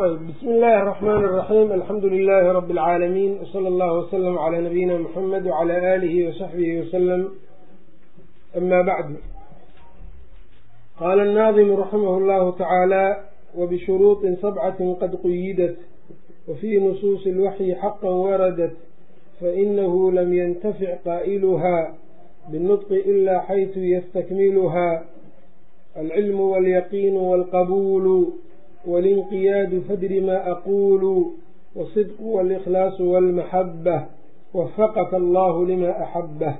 bismi illaahi araxmaani araxiim alxamdu lilaahi rabbi alcaalamiin wsala allahu wasalam calaa nabiyina muxamed wacalaa aalihi wasaxbihi wasalam ama bacdu qaala annaadimu raximah llahu tacaala wabishuruuطin sabcatin qad quyidat wafii nusuusi alwaxyi xaqan waradat fainahu lam yantafic qaa'iluha binnutqi ilaa xaysu yastakmiluha alcilmu walyaqiinu walqabuulu walinqiyaadu fadri maa aquulu wasidqu walikhlaasu walmaxaba wafaqaka allahu lima axabah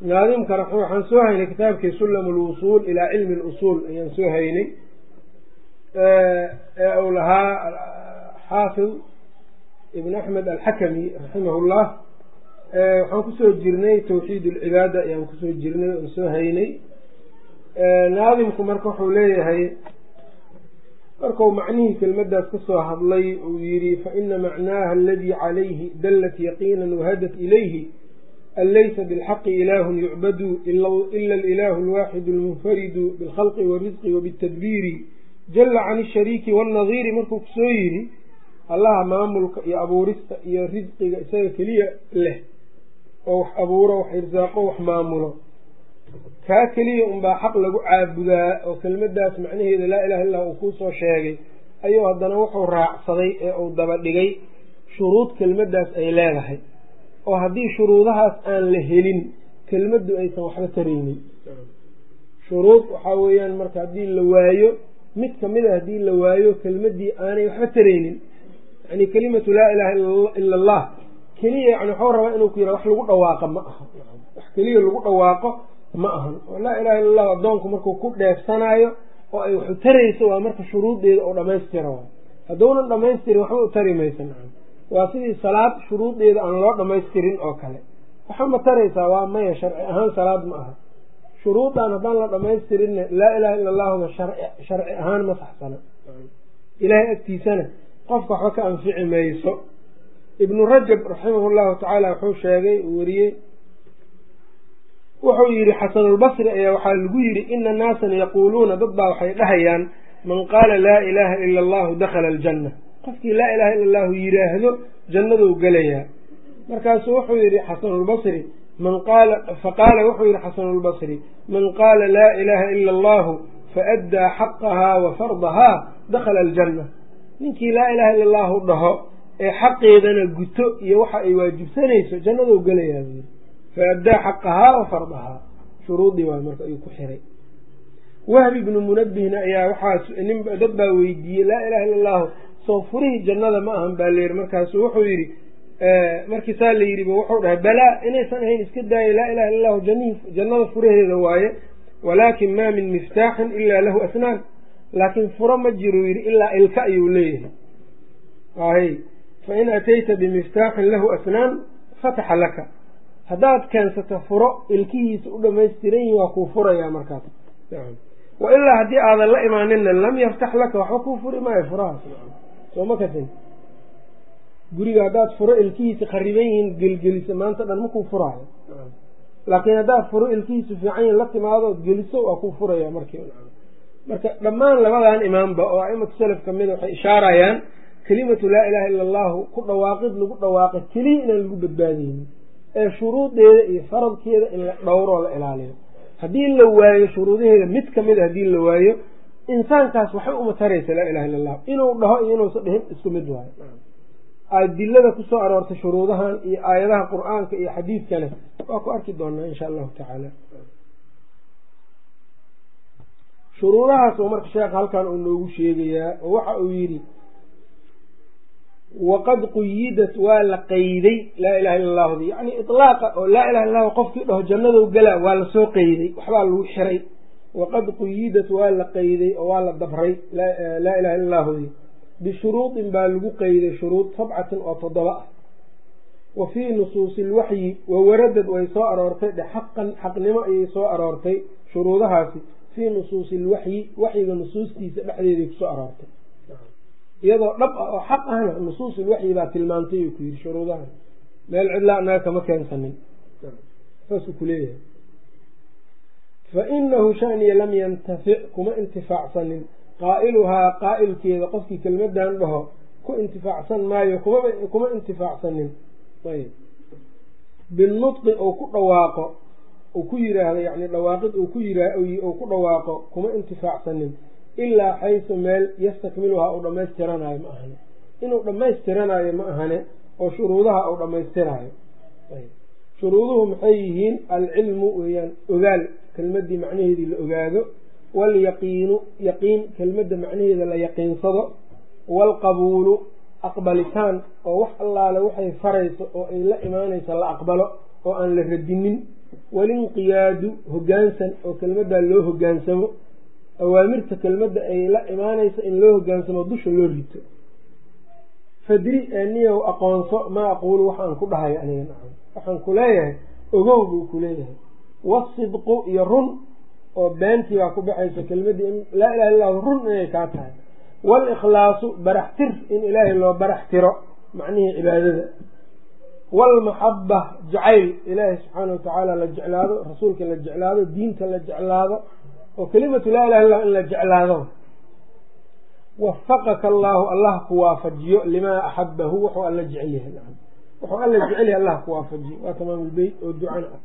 naadimka raxma waxaan soo haynay kitaabkii sulam lwusuul ilaa cilmi lusuul ayaan soo haynay ee uu lahaa xaafid ibn axmed alxakami raximah llah waxaan ku soo jirnay tawxiid alcibaada ayaan ku soo jirnay oon soo haynay naadimku marka wuxuu leeyahay markuu macnihii kelmadaas ka soo hadlay uu yidhi faina macnaaha aladii calayhi dallat yaqiina wahadat ilayhi an laysa bilxaqi ilaahun yucbadu ila alilaahu alwaaxidu almunfaridu bilkhalqi warisqi wabitadbiiri jalla can ishariiki wannadiiri markuu ku soo yidhi allaha maamulka iyo abuurista iyo risqiga isaga keliya leh oo wax abuuro wax irsaaqo wax maamulo kaa keliya unbaa xaq lagu caabudaa oo kelmadaas macnaheeda laa ilaha illah uu kuusoo sheegay ayuu haddana wuxuu raacsaday ee uu daba dhigay shuruud kelmadaas ay leedahay. Oo haddii shuruudahaas aan la helin kelmaddu aysan waxba taraynin shuruud waxaa weeyaan marka haddii la waayo mid ka mid a haddii la waayo kelmaddii aanay waxba taraynin yani kelimatu laa ilaha ila allah keliya yani waxuu rabaa inuu ku yidha wax lagu dhawaaqo ma aha. Wax keliya lagu dhawaaqo ma ahan. Laa ilaha illa allahu addoonku markuu ku dheefsanaayo oo ay waxu tarayso waa marka shuruudeeda oo dhamaystira waay hadduunan dhamaystirin waxba u tari maysa nacam. Waa sidii salaad shuruudeeda aan loo dhamaystirin oo kale. Waxa ma taraysaa waa maya sharci ahaan salaad ma aha. Shuruudan haddaan la dhamaystirinna laa ilaha illa allahuma sharci ahaan ma saxsana. Ilaahay agtiisana qofka waxba ka anfici mayso. Ibnu rajab raximah llahu tacaala wuxuu sheegay uu weriyey wuxuu yidhi xasanulbasri ayaa waxaa lagu yidhi ina naasan yaquuluuna dad baa waxay dhahayaan man qaala laa ilaaha ila allahu dakhala aljanna. Qofkii laa ilaha illa allahu yidhaahdo jannaduu gelayaa. Markaasuu wuxuu yidhi xasanulbasri man qaala faqaala wuxuu yidhi xasanulbasri man qaala laa ilaha ila allahu faaddaa xaqahaa wa fardahaa dakhala aljanna. Ninkii laa ilaha illa allahu dhaho ee xaqeedana guto iyo waxa ay waajibsanayso jannaduu gelayaa faaddaa xaqahaa wa fardahaa shuruudii waay marka ayuu ku xiray wahbi ibnu munabihna ayaa waxaa nin dad baa weydiiyey laa ilaha illa allahu soo furihii jannada ma ahan baa layidhi markaasu wuxuu yidhi markii saa la yidhi wuxuu dhahay balaa inaysan ahayn iska daaya laa ilaha illa allahu jannada furaheeda waaye walaakin maa min miftaaxin ilaa lahu asnaan laakiin furo ma jiruu yidhi ilaa ilka ayuu leeyahay hay fain atayta bimiftaaxin lahu asnaan fataxa laka haddaad keensato furo ilkihiisa u dhamaystiran yihiin waa kuu furayaa markaas. Wa ilaa haddii aadan la imaaninna lam yaftax laka waxba kuu furi maayo furahaas. Soo ma kasin guriga haddaad furo ilkihiisa khariban yihiin gelgelisa maanta dhan makuu furaayo. Laakiin haddaad furo ilkihiisu fiican yihiin la timaadood geliso waa kuu furaya markii. Marka dhammaan labadan imaamba oo aimatu salaf kamida waxay ishaarayaan kelimatu laa ilaha illa allahu ku dhawaaqid lagu dhawaaqa keliya inaan lagu badbaadeynin ee shuruudeeda iyo faradkeeda in la dhowroo la ilaaliyo. Haddii la waayo shuruudaheeda mid ka mid a haddii la waayo insaankaas waxay uma taraysa laa ilaha illa allah inuu dhaho iyo inuusa dhihin isku mid waayo. Adilada ku soo aroortay shuruudahan iyo aayadaha qur'aanka iyo xadiidkana waa ku arki doonaa insha allahu tacaala. Shuruudahaas oo marka sheekha halkan uu noogu sheegayaa oo waxa uu yidhi waqad quyidat waa la qeyday laa ilaha illa allahdi yacni itlaaqa oo laa ilaha illa llahu qofkii dhaho jannadou galaa waa la soo qeyday waxbaa lagu xiray waqad quyidat waa la qeyday oo waa la dabray laa ilaha illa allahdi bishuruudin baa lagu qeyday shuruud sabcatin oo toddoba ah wa fii nusuusi ilwaxyi wawaradad way soo aroortay dhe xaqan xaqnimo ayay soo aroortay shuruudahaasi fii nusuusi ilwaxyi waxyiga nusuustiisa dhexdeeday ku soo aroortay iyadoo dhab ah oo xaq ahna nusuusulwaxyi baa tilmaantay ku yidhi shuruudahan meel cidlaa annaga kama keensanin. Saasuu ku leeyahay. Fa inahu shaniya lam yantafic kuma intifaacsanin. Qaa'iluhaa qaa'ilkeeda qofkii kelmadan dhaho ku intifaacsan maayo kuma intifaacsanin. Ayb binutqi ou ku dhawaaqo uu ku yiraahdo yani dhawaaqid uu ku yira uu ku dhawaaqo kuma intifaacsanin ilaa xaysu meel yastakmiluhaa uu dhammaystiranaayo ma ahane inuu dhammaystiranaayo ma ahane oo shuruudaha uu dhammaystiraayo shuruuduhu maxay yihiin alcilmu weeyaan ogaal kelmadii macnaheedii la ogaado waalyaqiinu yaqiin kelmadda macnaheeda la yaqiinsado waalqabuulu aqbalitaan oo wax allaale waxay farayso oo ay la imaanaysa la aqbalo oo aan la radinin walinqiyaadu hogaansan oo kelmaddaa loo hogaansamo awaamirta kelmadda ay la imaanaysa in loo hogaansamo dusha loo rito. Fadri eniyow aqoonso maa aquulu waxaan ku dhahayo aniga nacam. Waxaan ku leeyahay ogow buu ku leeyahay. Wasidqu iyo run oo beentii baa ku baxaysa kelmaddii in laa ilaha illahu run inay kaa tahay. Waalikhlaasu barax tir in ilaahay loo barax tiro macnihii cibaadada. Waalmaxaba jacayl ilaahay subxaana watacaala la jeclaado rasuulka la jeclaado diinta la jeclaado oo kelimatu laa ilaha illah in la jeclaado. Wafaqaka allaahu allah ku waafajiyo limaa axabahu wuxuu alla jecel yahay wuxuu alla jecel yahay allah ku waafajiyo. Waa tamaamulbeyt oo ducana ah.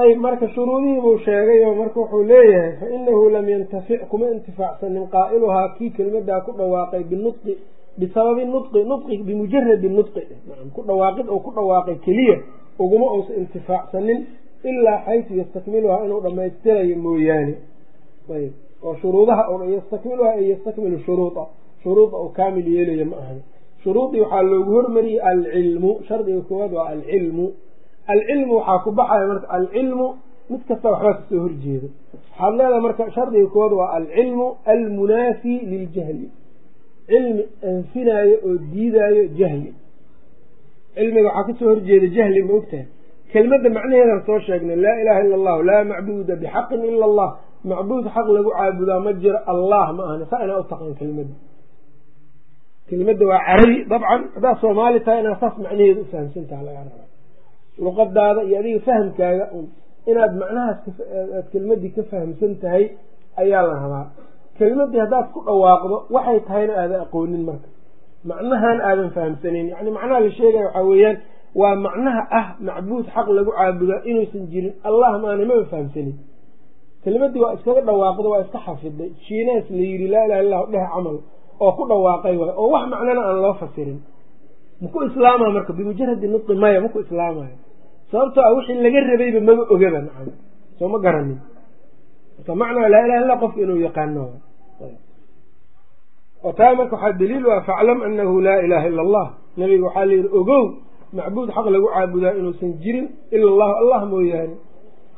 Ayb marka shuruudihii buu sheegay oo marka wuxuu leeyahay fa inahu lam yantafic kuma intifaacsanin qaa'iluhaa kii kelmadaa ku dhawaaqay binutqi bisababi nudqi nudqi bimujaradi nudqi ku dhawaaqid oo ku dhawaaqay keliya uguma uusa intifaacsanin ilaa xaysu yastakmiluhaa inuu dhammaystirayo mooyaane. Ayb. Oo shuruudaha yastakmiluhaa ay yastakmilu shuruuda. Shuruuda oo kaamil yeelaya ma ahan shuruudii waxaa loogu hormariyey alcilmu. Shardiga koowaad waa alcilmu. Alcilmu waxaa ku baxaya marka alcilmu mid kasta waxbaa ka soo horjeedo waxaad leedahay marka shardiga koowaad waa alcilmu almunaafi liljahli. Cilmi anfinaayo oo diidaayo jahli. Cilmiga waxaa ka soo horjeeda jahli ma ogtahay kelmadda macnaheedan soo sheegnay laa ilaha ila allahu laa macbuuda bixaqin ila allah. Macbuud xaq lagu caabudaa ma jiro allah ma ahna. Saa inaa utaqaan kelmadda. Kelimadda waa carabi dabcan haddaad soomaali tahay inaad saas macnaheeda u fahamsantaha laga rabaa. Luqadaada iyo adiga fahamkaaga un inaad macnahaas aad kelmaddii ka fahamsan tahay ayaa la rabaa. Kelmaddii haddaad ku dhawaaqdo waxay tahayna aadan aqoonin marka. Macnahan aadan fahamsanayn yani macnaha la sheegaya waxaa weeyaan waa macnaha ah macbuud xaq lagu caabudaa inuusan jirin. Allah maana maba fahamsanin. Kelmaddii waa iskaga dhawaaqda waa iska xafiday. Shiinaas la yidhi laa ilaha illahu dheh camal. Oo ku dhawaaqay waay oo wax macnana aan loo fasirin. Maku islaamaya marka? Bimujaradi nudqi maya maku islaamayo sababtoo ah wixii laga rabayba maba ogaba nacam soo ma garanin. Marka macnaa laa ilaha illa qofka inuu yaqaano. Oo taa marka waxaa daliil u ah faclam anahu laa ilaha ila allah nabiga waxaa layidhi ogow macbuud xaq lagu caabudaa inuusan jirin ila allahu allah mooyaane.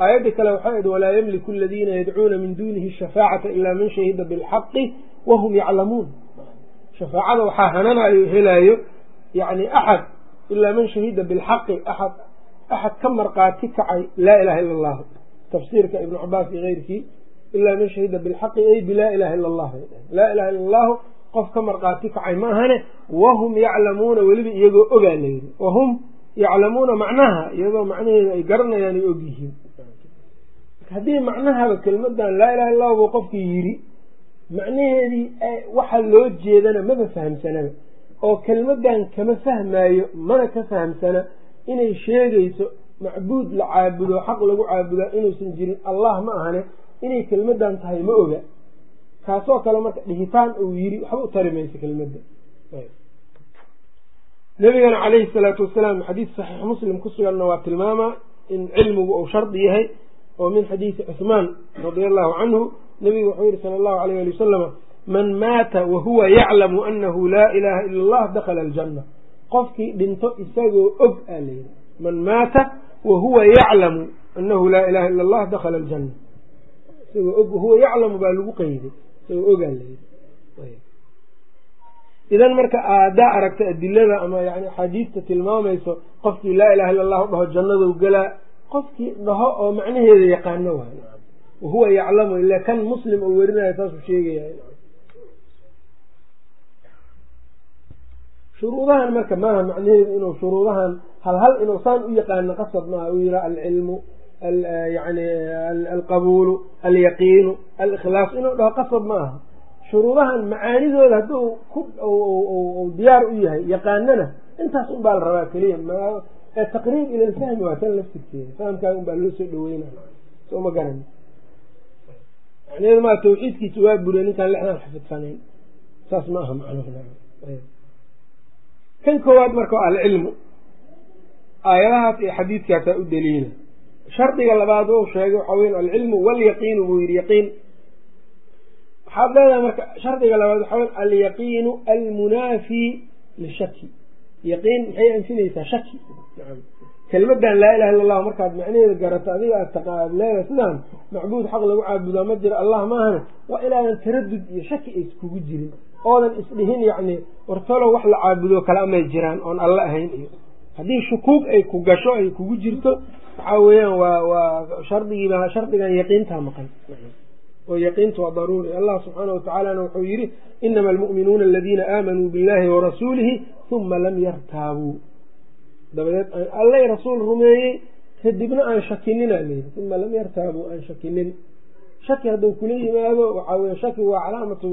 Aayadda kale waxay id walaa yamliku aladiina yadcuuna min duunihi shafaacata ilaa man shahida bilxaqi wahum yaclamuun. Shafaacada waxaa hananayo helaayo yani axad ilaa man shahida bilxaqi aad axad ka marqaati kacay laa ilaha ila allahu tafsiirka ibnu cabaas iyo keyrkii ilaa man shahida bilxaqi ay bilaa ilaha ila allah laa ilaha ila allahu qof ka marqaati kacay ma ahane wahum yaclamuuna weliba iyagoo ogaa layidhi wahum yaclamuuna macnaha iyadoo macnaheeda ay garanayaan ay og yihiin. Haddii macnahaba kelmadan laa ilaha illa buu qofkii yidhi macnaheedii waxa loo jeedana maba fahamsanaba oo kelmadan kama fahmaayo mana ka fahamsana. Inay sheegayso macbuud la caabudo xaq lagu caabudaa inuusan jirin allah ma ahane. Inay kelmadan tahay ma oga kaasoo kale marka dhihitaan uu yidhi waxba u tari mayso kelmadda nabigana caleyhi salaatu wasalaam xadiis saxiix muslim ku suganna waa tilmaamaa in cilmigu uu shardi yahay oo min xadiisi cuhmaan radia allahu canhu nabigu wuxuu yihi sala allahu alayh ali wasalama man maata wahuwa yaclamu anahu laa ilaha ila allah dakhala aljanna. Qofkii dhinto isagoo og aa layidhi man maata wahuwa yaclamu anahu laa ilaha ila allah dakhala aljanna. Isagoo og wahuwa yaclamu baa lagu qeyday isagoo ogaa idan marka aadaa aragta adilada ama yani axaadiista tilmaamayso qofkii laa ilaha illa allahu dhaho jannadou galaa qofkii dhaho oo macnaheeda yaqaano waay wahuwa yaclamu ila kan muslim oo werinaya saasuu sheegaya. Shuruudahan marka maaha macnaheedu inuu shuruudahan hal hal inuu saan u yaqaano qasab maaha uu yihaa alcilmu yani alqabuulu alyaqiinu alikhlaas inuu dhaho qasab ma aha shuruudahan macaanidooda hadduu ku diyaar u yahay yaqaanana intaas un baa la rabaa keliya taqriib ila lfahmi waa tan laftirkeeda fahamkaaga un baa loo soo dhaweyna soo ma garan maa tawxiidkiisa waa buriya ninkaan lexdan xafidsanayn saas ma aha macnuhu kan koowaad marka waa alcilmu aayadahaas iyo xadiidkaasaa u daliila shardiga labaad u sheegay waxaa weya alcilmu walyaqiinu buu yidhi yaqiin. Waxaad leedahay marka shardiga labaad waxaa wey alyaqiinu almunaafi lishaki yaqiin maxay anfinaysaa shaki kelmadan laa ilaha illa allah markaad macnaheeda garato adiga aad taqaad leedahay sidaan macbuud xaq lagu caabudaa ma jiro allah maahane waa inaadan taradud iyo shaki ay iskugu jirin. Oodan isdhihin yacni wartalow wax la caabudo kale amay jiraan oon alle ahayn iyo. Haddii shukuug ay ku gasho ay kugu jirto waxaa weeyaan waa waa shardigiiba shardigan yaqiintaa maqan. Oo yaqiintu waa daruuri. Allah subxaana watacaalana wuxuu yidhi inama almu'minuuna aladiina aamanuu billahi warasuulihi huma lam yartaabuu. Dabadeed allay rasuul rumeeyey kadibna aan shakinina layidhi uma lam yartaabuu aan shakinin. Shaki hadduu kula yimaado waxaa weye shaki waa calaamatu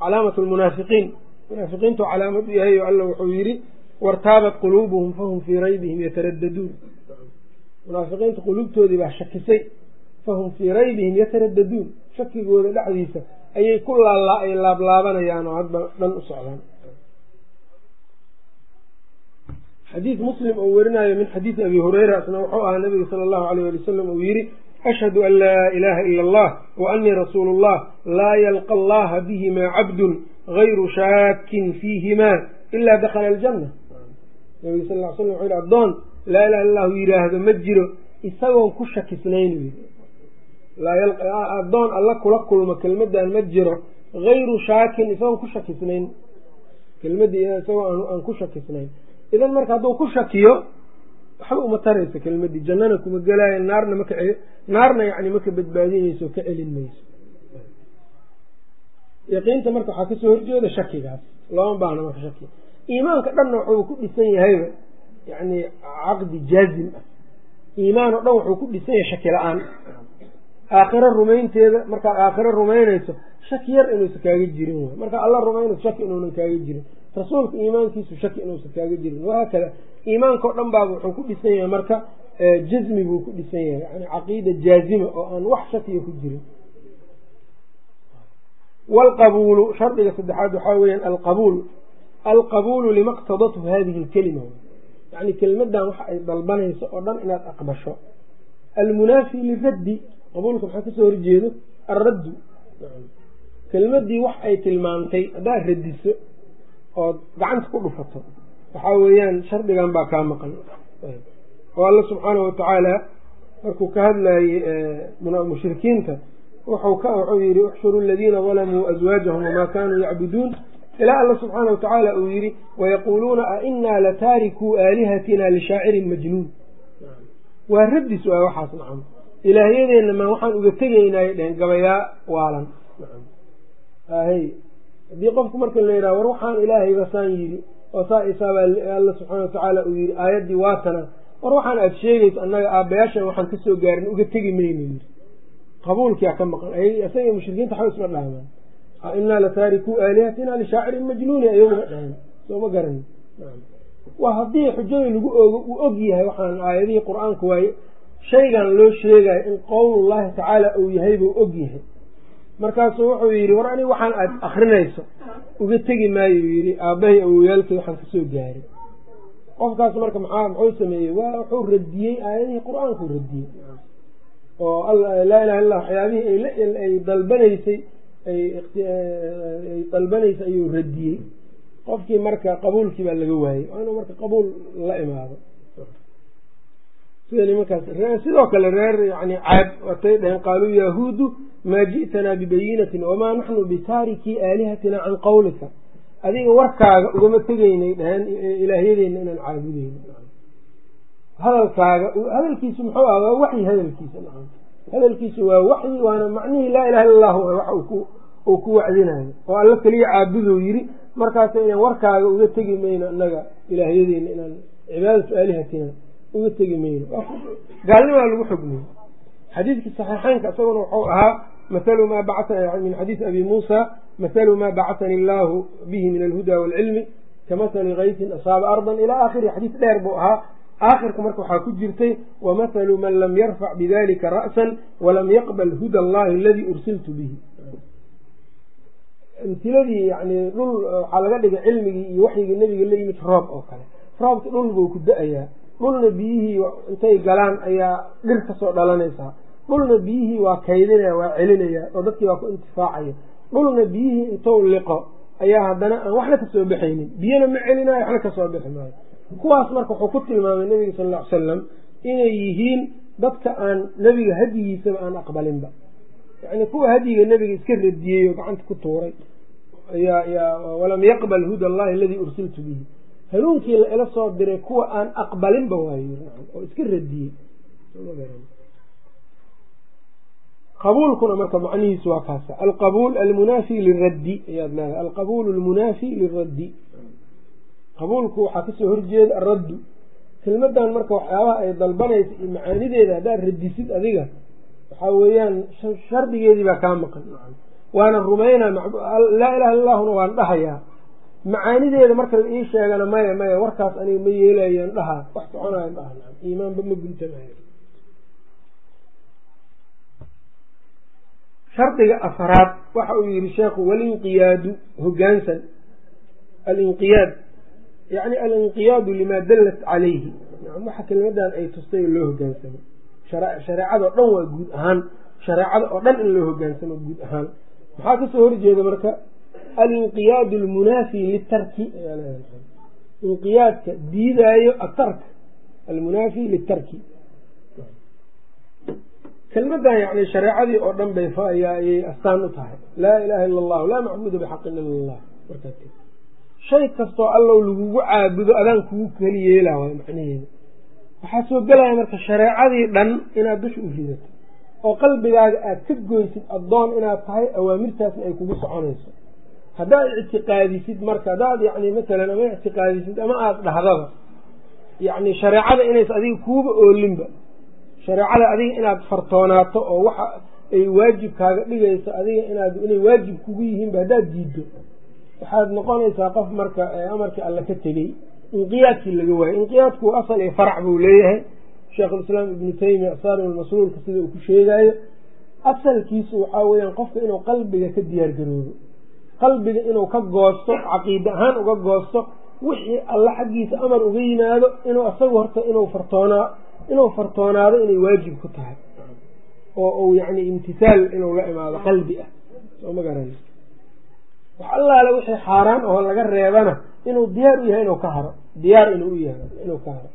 calaamatu lmunaafiqiin munaafiqiintu calaamad u yahay oo alla wuxuu yidhi wartaabat quluubuhum fahum fii raybihim yataraddaduun munaafiqiinta quluubtoodii baa shakisay fahum fii raybihim yataraddaduun shakigooda dhexdiisa ayay ku laala ay laablaabanayaan oo hadba dhan u socdaan. Xadiid muslim oo werinayo min xadiidi abi hureyra isna wuxuu ahaa nabiga sala allahu alayh ali wasalam uu yidhi ashhadu an laa ilaha ila allah wa anii rasuulu llah laa yalqa allaha bihimaa cabdun gayru shaakin fiihimaa ilaa dakhala aljanna nabiga sal l slam wuxuu yihi addoon laa ilaha illa allahu yidhaahdo ma jiro isagoon ku shakisnayn wy addoon alla kula kulmo kelmadan ma jiro gayru shaakin isagoon ku shakisnayn. Kelmadii isagoo aan ku shakisnayn. Idan marka hadduu ku shakiyo waxba uma taraysa kelmadii jannana kuma gelaayo naarna maka naarna yani maka badbaadinayso ka celin mayso. Yaqiinta marka waxaa ka soo horjeeda shakigaas looma baahno marka shaki. Iimaanka dhanna wuxuu ku dhisan yahayba yani caqdi jaazim ah. Iimaan oo dhan wuxuu ku dhisan yahay shaki la'aan. Aakhiro rumaynteeda markaad aakhiro rumaynayso shaki yar inuusan kaaga jirin wy markaa alla rumaynayso shaki inuunan kaaga jirin. Rasuulka iimaankiisu shaki inuusan kaaga jirin. Wahaakada iimaankao dhan baaba wuxuu ku dhisan yahay marka jazmi buu ku dhisan yahay. Yani caqiida jaazima oo aan wax shakiya ku jirin. Waalqabuulu shardiga saddexaad waxaa weyaan alqabuul alqabuulu lima qtadathu hadihi lkelima yani kelmadan waxa ay dalbanayso oo dhan inaad aqbasho. Almunaafi liraddi qabuulka maxaa ka soo horjeedo? Alraddu kelmadii wax ay tilmaamtay haddaad radiso ood gacanta ku dhufato. Waxaa weeyaan shardigan baa kaa maqan. Oo alla subxaanahu watacaala markuu ka hadlayey mushrikiinta wuxuu yihi uxshuru aladiina dalamuu aswaajahum wamaa kaanuu yacbuduun ilaa alla subxaana watacaala uu yihi wayaquuluuna a inaa lataarikuu aalihatina lishaacirin majnuun. Waa radis waa waxaas nacam. Ilaahyadeenna maa waxaan uga tegaynay dhehen gabayaa waalan. Hay haddii qofku marka la yidhaha war waxaan ilaahayba saan yidhi oo saa isaabaa alla subxaana watacaala uu yihi aayaddii waatana war waxaan aada sheegayso annaga aabbayaashan waxaan ka soo gaarin uga tegi mayno yiri qabuulkia ka maqan. Isaga mushrikiinta xaw isma dhahmaan inaa lataarikuu aalihatina lishaacirin majnuuni ayaguma dhahan soo ma garan waa haddii xujada lagu ogo uu og yahay waxaan aayadihii qur'aanka waaye shaygan loo sheegayo in qowlullahi tacaala uu yahay buu og yahay. Markaasuu wuxuu yidhi war aniga waxaan aad akrinayso uga tegi maayo yidhi aabbahay awoyaalkay waxaan ka soo gaaray. Qofkaas marka maxaa muxuu sameeyey? Waa wuxuu radiyey aayadihii qur'aankuu radiyey. Oo laa ilaha illa waxyaabihii ay dalbanaysay ay dalbanaysay ayuu radiyey. Qofkii marka qabuulkii baa laga waayey waa inuu marka qabuul la imaado. Sida nimankaas sidoo kale reer yani caad watay dhaheen qaaluu yahuudu maa ji'tanaa bibayinatin wamaa naxnu bitaarikii aalihatina can qawlika. Adiga warkaaga ugama tegaynay dhaheen ilaahyadeena inaan caabudeyno hadalkaaga hadalkiisu muxuu ah waa waxyi hadalkiisa hadalkiisu waa waxyi waana macnihii laa ilaha illa allahu wax uu ku wacdinayo oo alla keliya caabudou yiri markaasa inaan warkaaga uga tegi mayno annaga ilaahyadeena inaan cibaadatu aalihatina uga tegi mayno. Gaalnimaa lagu xugmiyey xadiidkii saxiixeynka isaguna wuxuu ahaa mathalu maa bacaa min xadiisi abi muusa mathalu maa bacatani illaahu bihi min alhuda waalcilmi kamathali kaysin asaaba ardan ilaa aakhirihi xadiis dheer buu ahaa aakhirka marka waxaa ku jirtay wamathalu man lam yarfac bidalika ra'san walam yaqbal huda allahi aladii ursiltu bihi. Amtiladii yani dhul waxaa laga dhigay cilmigii iyo waxyigii nebiga la yimid roob oo kale. Roobka dhul buu ku da'ayaa. Dhulna biyihii intay galaan ayaa dhir ka soo dhalanaysaa. Dhulna biyihii waa kaydinaya waa celinaya oo dadkii waa ku intifaacaya. Dhulna biyihii intuu liqo ayaa haddana aan waxna ka soo baxaynin. Biyana ma celinayo waxna ka soo bixi maayo kuwaas marka wuxuu ku tilmaamay nebiga sal ll ly salam inay yihiin dadka aan nebiga hadigiisaba aan aqbalinba. Yani kuwa hadyiga nebiga iska radiyey oo gacanta ku tuuray. Walam yaqbal huda allahi aladii ursiltu bihi. Hanuunkii la ila soo diray kuwa aan aqbalinba waayo oo iska radiyey. Qabuulkuna marka macnihiisu waa kaasa. Alqabuul almunaafi liraddi ayaad leedahay. Alqabuul almunaafi liraddi qabuulku waxaa ka soo horjeeda araddu kelmadan marka waxyaabaha ay dalbanaysa iyo macaanideeda haddaad radisid adiga waxaa weeyaan shardigeedii baa kaa maqan. Waana rumaynaa laa ilaha illa waan dhahayaa. Macaanideeda marka la ii sheegana maya maya warkaas aniga ma yeelayan dhahaa wax soconayan dhaha iimaanba ma guntamayo shardiga afaraad waxa uu yihi sheekhu walinqiyaadu hogaansan alinqiyaad yani alinqiyaadu limaa dallat calayhi waxa kelimadan ay tustay loo hogaansamo shareecada o dhan waa guud ahaan shareecada oo dhan in loo hogaansamo guud ahaan maxaa ka soo horjeeda marka alinqiyaadu almunaafi litarki inqiyaadka diidaayo atark almunaafi litarki kelmadan yani shareecadii oo dhan bay ayay astaan u tahay laa ilaha illa allahu laa macbuda bixaqin ila allah shay kastoo allow lagugu caabudo adaan kugu keli yeela waay macnaheeda waxaa soo gelaya marka shareecadii dhan inaad dusha u ridato oo qalbigaaga aad ka goysid addoon inaad tahay awaamirtaasna ay kugu soconayso. Haddaad ictiqaadisid marka haddaad yani masalan ama ictiqaadisid ama aada dhahdaba yacni shareecada inays adiga kuuba oolinba shareecada adiga inaad fartoonaato oo waxa ay waajibkaaga dhigayso adiga inaad inay waajib kugu yihiinba haddaad diiddo waxaad noqonaysaa qof marka amarkii alle ka tegey inqiyaadkii laga waayey inqiyaadku asal iyo farac buu leeyahay. Sheikhulislaam ibnu taymiya asaarim almasruulka sida uu ku sheegaayo asalkiisu waxaa weeyaan qofka inuu qalbiga ka diyaar garoobo. Qalbiga inuu ka goosto caqiide ahaan uga goosto wixii alle xaggiisa amar uga yimaado inuu asagu horta inuu fartoonaa inuu fartoonaado inay waajib ku tahay. Oo uu yacni imtihaal inuu la imaado qalbi ah. Soo ma garan wax allaale wixii xaaraan oo laga reebana inuu diyaar u yahay inuu ka haro. Diyaar inuu u yahay inuu ka haro.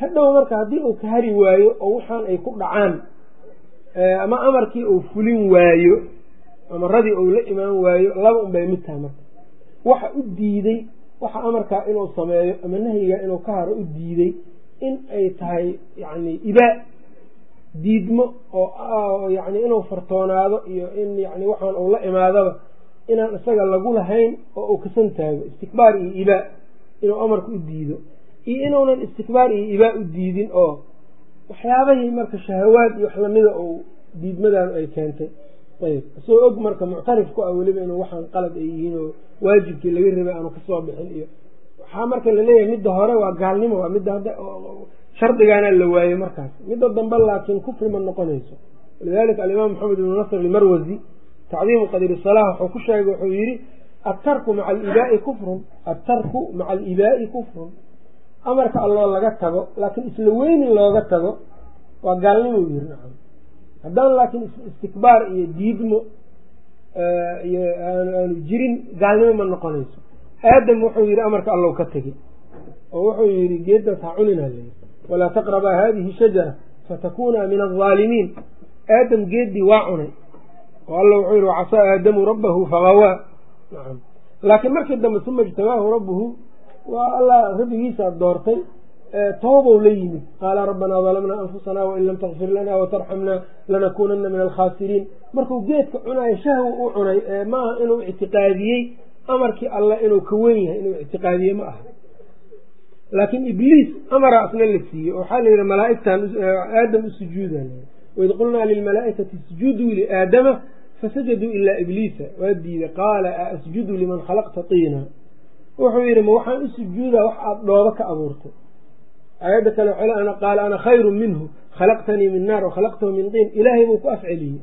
Hadhow marka haddii uu ka hari waayo oo waxaan ay ku dhacaan ama amarkii uu fulin waayo amaradii uu la imaan waayo laba un bay mid tahay marka. Waxa u diiday waxa amarkaa inuu sameeyo ama nahyigaa inuu ka haro u diiday in ay tahay yacni ibaa diidmo oo yani inuu fartoonaado iyo in yani waxaan uu la imaadaba inaan isaga lagu lahayn oo uu kasan taago istikbaar iyo ibaa inuu amarka u diido. Iyo inuunan istikbaar iyo ibaa u diidin oo waxyaabahii marka shahawaad iyo wax lamida uu diidmadan ay keentay. Ayb isagoo og marka muctarif ku ah weliba inuu waxaan qalad ay yihiin oo waajibkii laga rabay aanu ka soo bixin iyo waxaa marka la leeyahay midda hore waa gaalnimo waa midda hadda shardigaana la waayey markaas. Midda dambe laakiin kufri ma noqonayso. Walidalika alimaam maxamed ibnu nasr almarwasi tacdiimu qadri salaah wuxuu ku sheegay wuxuu yihi attarku maca alibaai kufrun attarku maca alibaai kufrun amarka alloo laga tago laakiin isla weynin looga tago waa gaalnimo yiri nacam haddaan laakiin istikbaar iyo diidmo iyo aanu jirin gaalnimo ma noqonayso aadam wuxuu yihi amarka allow ka tegi oo wuxuu yihi geeddaas ha cunina layii walaa taqrabaa hadihi shajara fatakunaa min alظaalimiin aadam geeddii waa cunay oo alla wuxuu yihi wacasaa aadamu rabbahu fagawaa nacam laakiin markii dambe uma ijtabaahu rabbuhu waa allah rabbigiisaa doortay toobow la yimid. Qaala rabbanaa dalamnaa anfusanaa wain lam takfir lana watarxamna lanakunana min alkhaasiriin markuu geedka cunayo shahwi u cunay maaha inuu ictiqaadiyey amarkii allah inuu ka wen yahay inuu ictiqaadiye ma aha. Laakiin ibliis amara la siiyey waxaa la yidhi malaaigtan aadam u sujuuda. Waid qulnaa lilmalaa'ikati isjuduu liaadama fasajaduu ilaa ibliisa waa diiday qaala a asjudu liman khalaqta tiina wuxuu yidhi ma waxaan u sujuudaa wax aada dhooba ka abuurtay aayadda kale waxay qaala ana khayru minhu khalaqtanii min naar wakhalaqtahu min tiin ilaahay buu ku afceliyey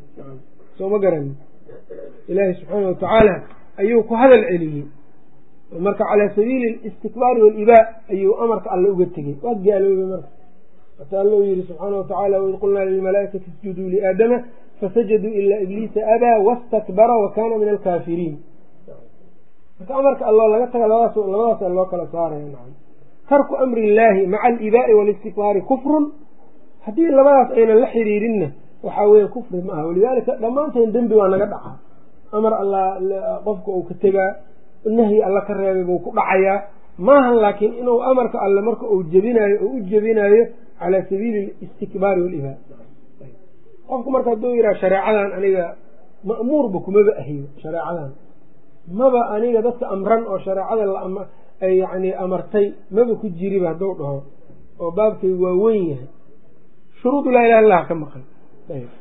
soo ma garani ilaahay subxaana watacaala ayuu ku hadal celiyey marka calaa sabiili istikbaari walibaa ayuu amarka alle uga tegey waa gaaloobay marka alla uu yihi subxaana watacaala waid qulnaa lilmalaaikati isjuduu liaadama fasajaduu ilaa ibliisa abaa wastakbara wa kaana min alkaafiriin marka amarka alloo laga taga labadaas labadaasa loo kala saaraya nacam. Tarku amri illaahi maca alibaa'i walistikbaari kufrun. Haddii labadaas aynan la xiriirinna waxaa weeye kufri ma aha. Walidaalika dhammaanteen dembi waa naga dhaca. Amar alla qofka uu ka tegaa nahyi alla ka reebay buu ku dhacayaa maahan laakiin inuu amarka alle marka uu jebinaayo oo u jebinaayo calaa sabiili istikbaari walibaa qofku marka hadduu yidhaha shareecadan aniga ma'muurba kumaba ahiyo shareecadan. Maba aniga dadka amran oo shareecada yacni amartay maba ku jiriba hadduu dhaho oo baabkaygu waa weyn yahay. Shuruudu laa ilaha illah ka maqan.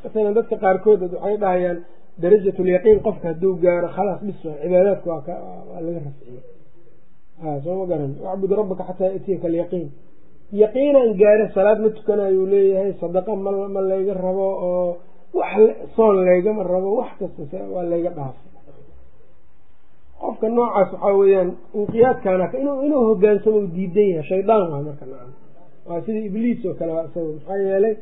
Masalan dadka qaarkood waxay dhahayaan darajatulyaqiin qofka hadduu gaaro khalaas bis cibaadaadka waa laga rafciye soo ma garan. Wacbud rabbaka xataa yatiyaka alyaqiin yaqiinaan gaare salaad ma tukanayuu leeyahay sadaqa ma ma layga rabo oo wax soon laygama rabo wax kasta waa layga dhaafay qofka noocaas waxaa weeyaan inqiyaadkaana inuu hogaansamo u diidan yahay shaydaan waay marka nacam. Waa sida ibliis oo kale waa isaga maxaa yeelay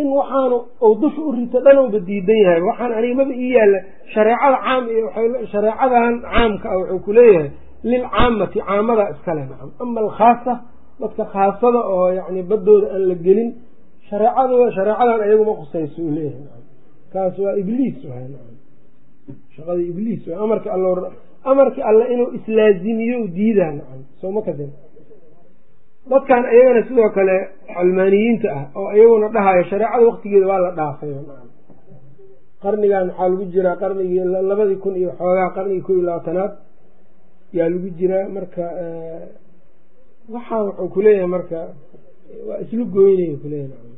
in waxaanu uu dusha u rito dhanowba diidan yahay waxaan aniga maba ii yaalla shareecada caam shareecadan caamka ah wuxuu ku leeyahay lilcaamati caamada iskale nacam. Ama alkhaasa dadka khaasada oo yacni badooda aan la gelin shareecadooda shareecadan ayaguma khusayso uu leeyahay kaas waa ibliis waay shaqada ibliis waay. Amarka all amarkii alle inuu islaazimiyo diidaa nacam soo ma kadin dadkan iyagana sidoo kale calmaaniyiinta ah oo iyaguna dhahayo shareecada waktigeeda waa la dhaafay nacam qarnigan waxaa lagu jiraa qarnigii labadii kun iyo xoogaa qarnigii kow iyo labaatanaad yaa lagu jiraa marka waxaan wuxuu kuleeyahay marka waa islu gooynaya kuleeyahy nacam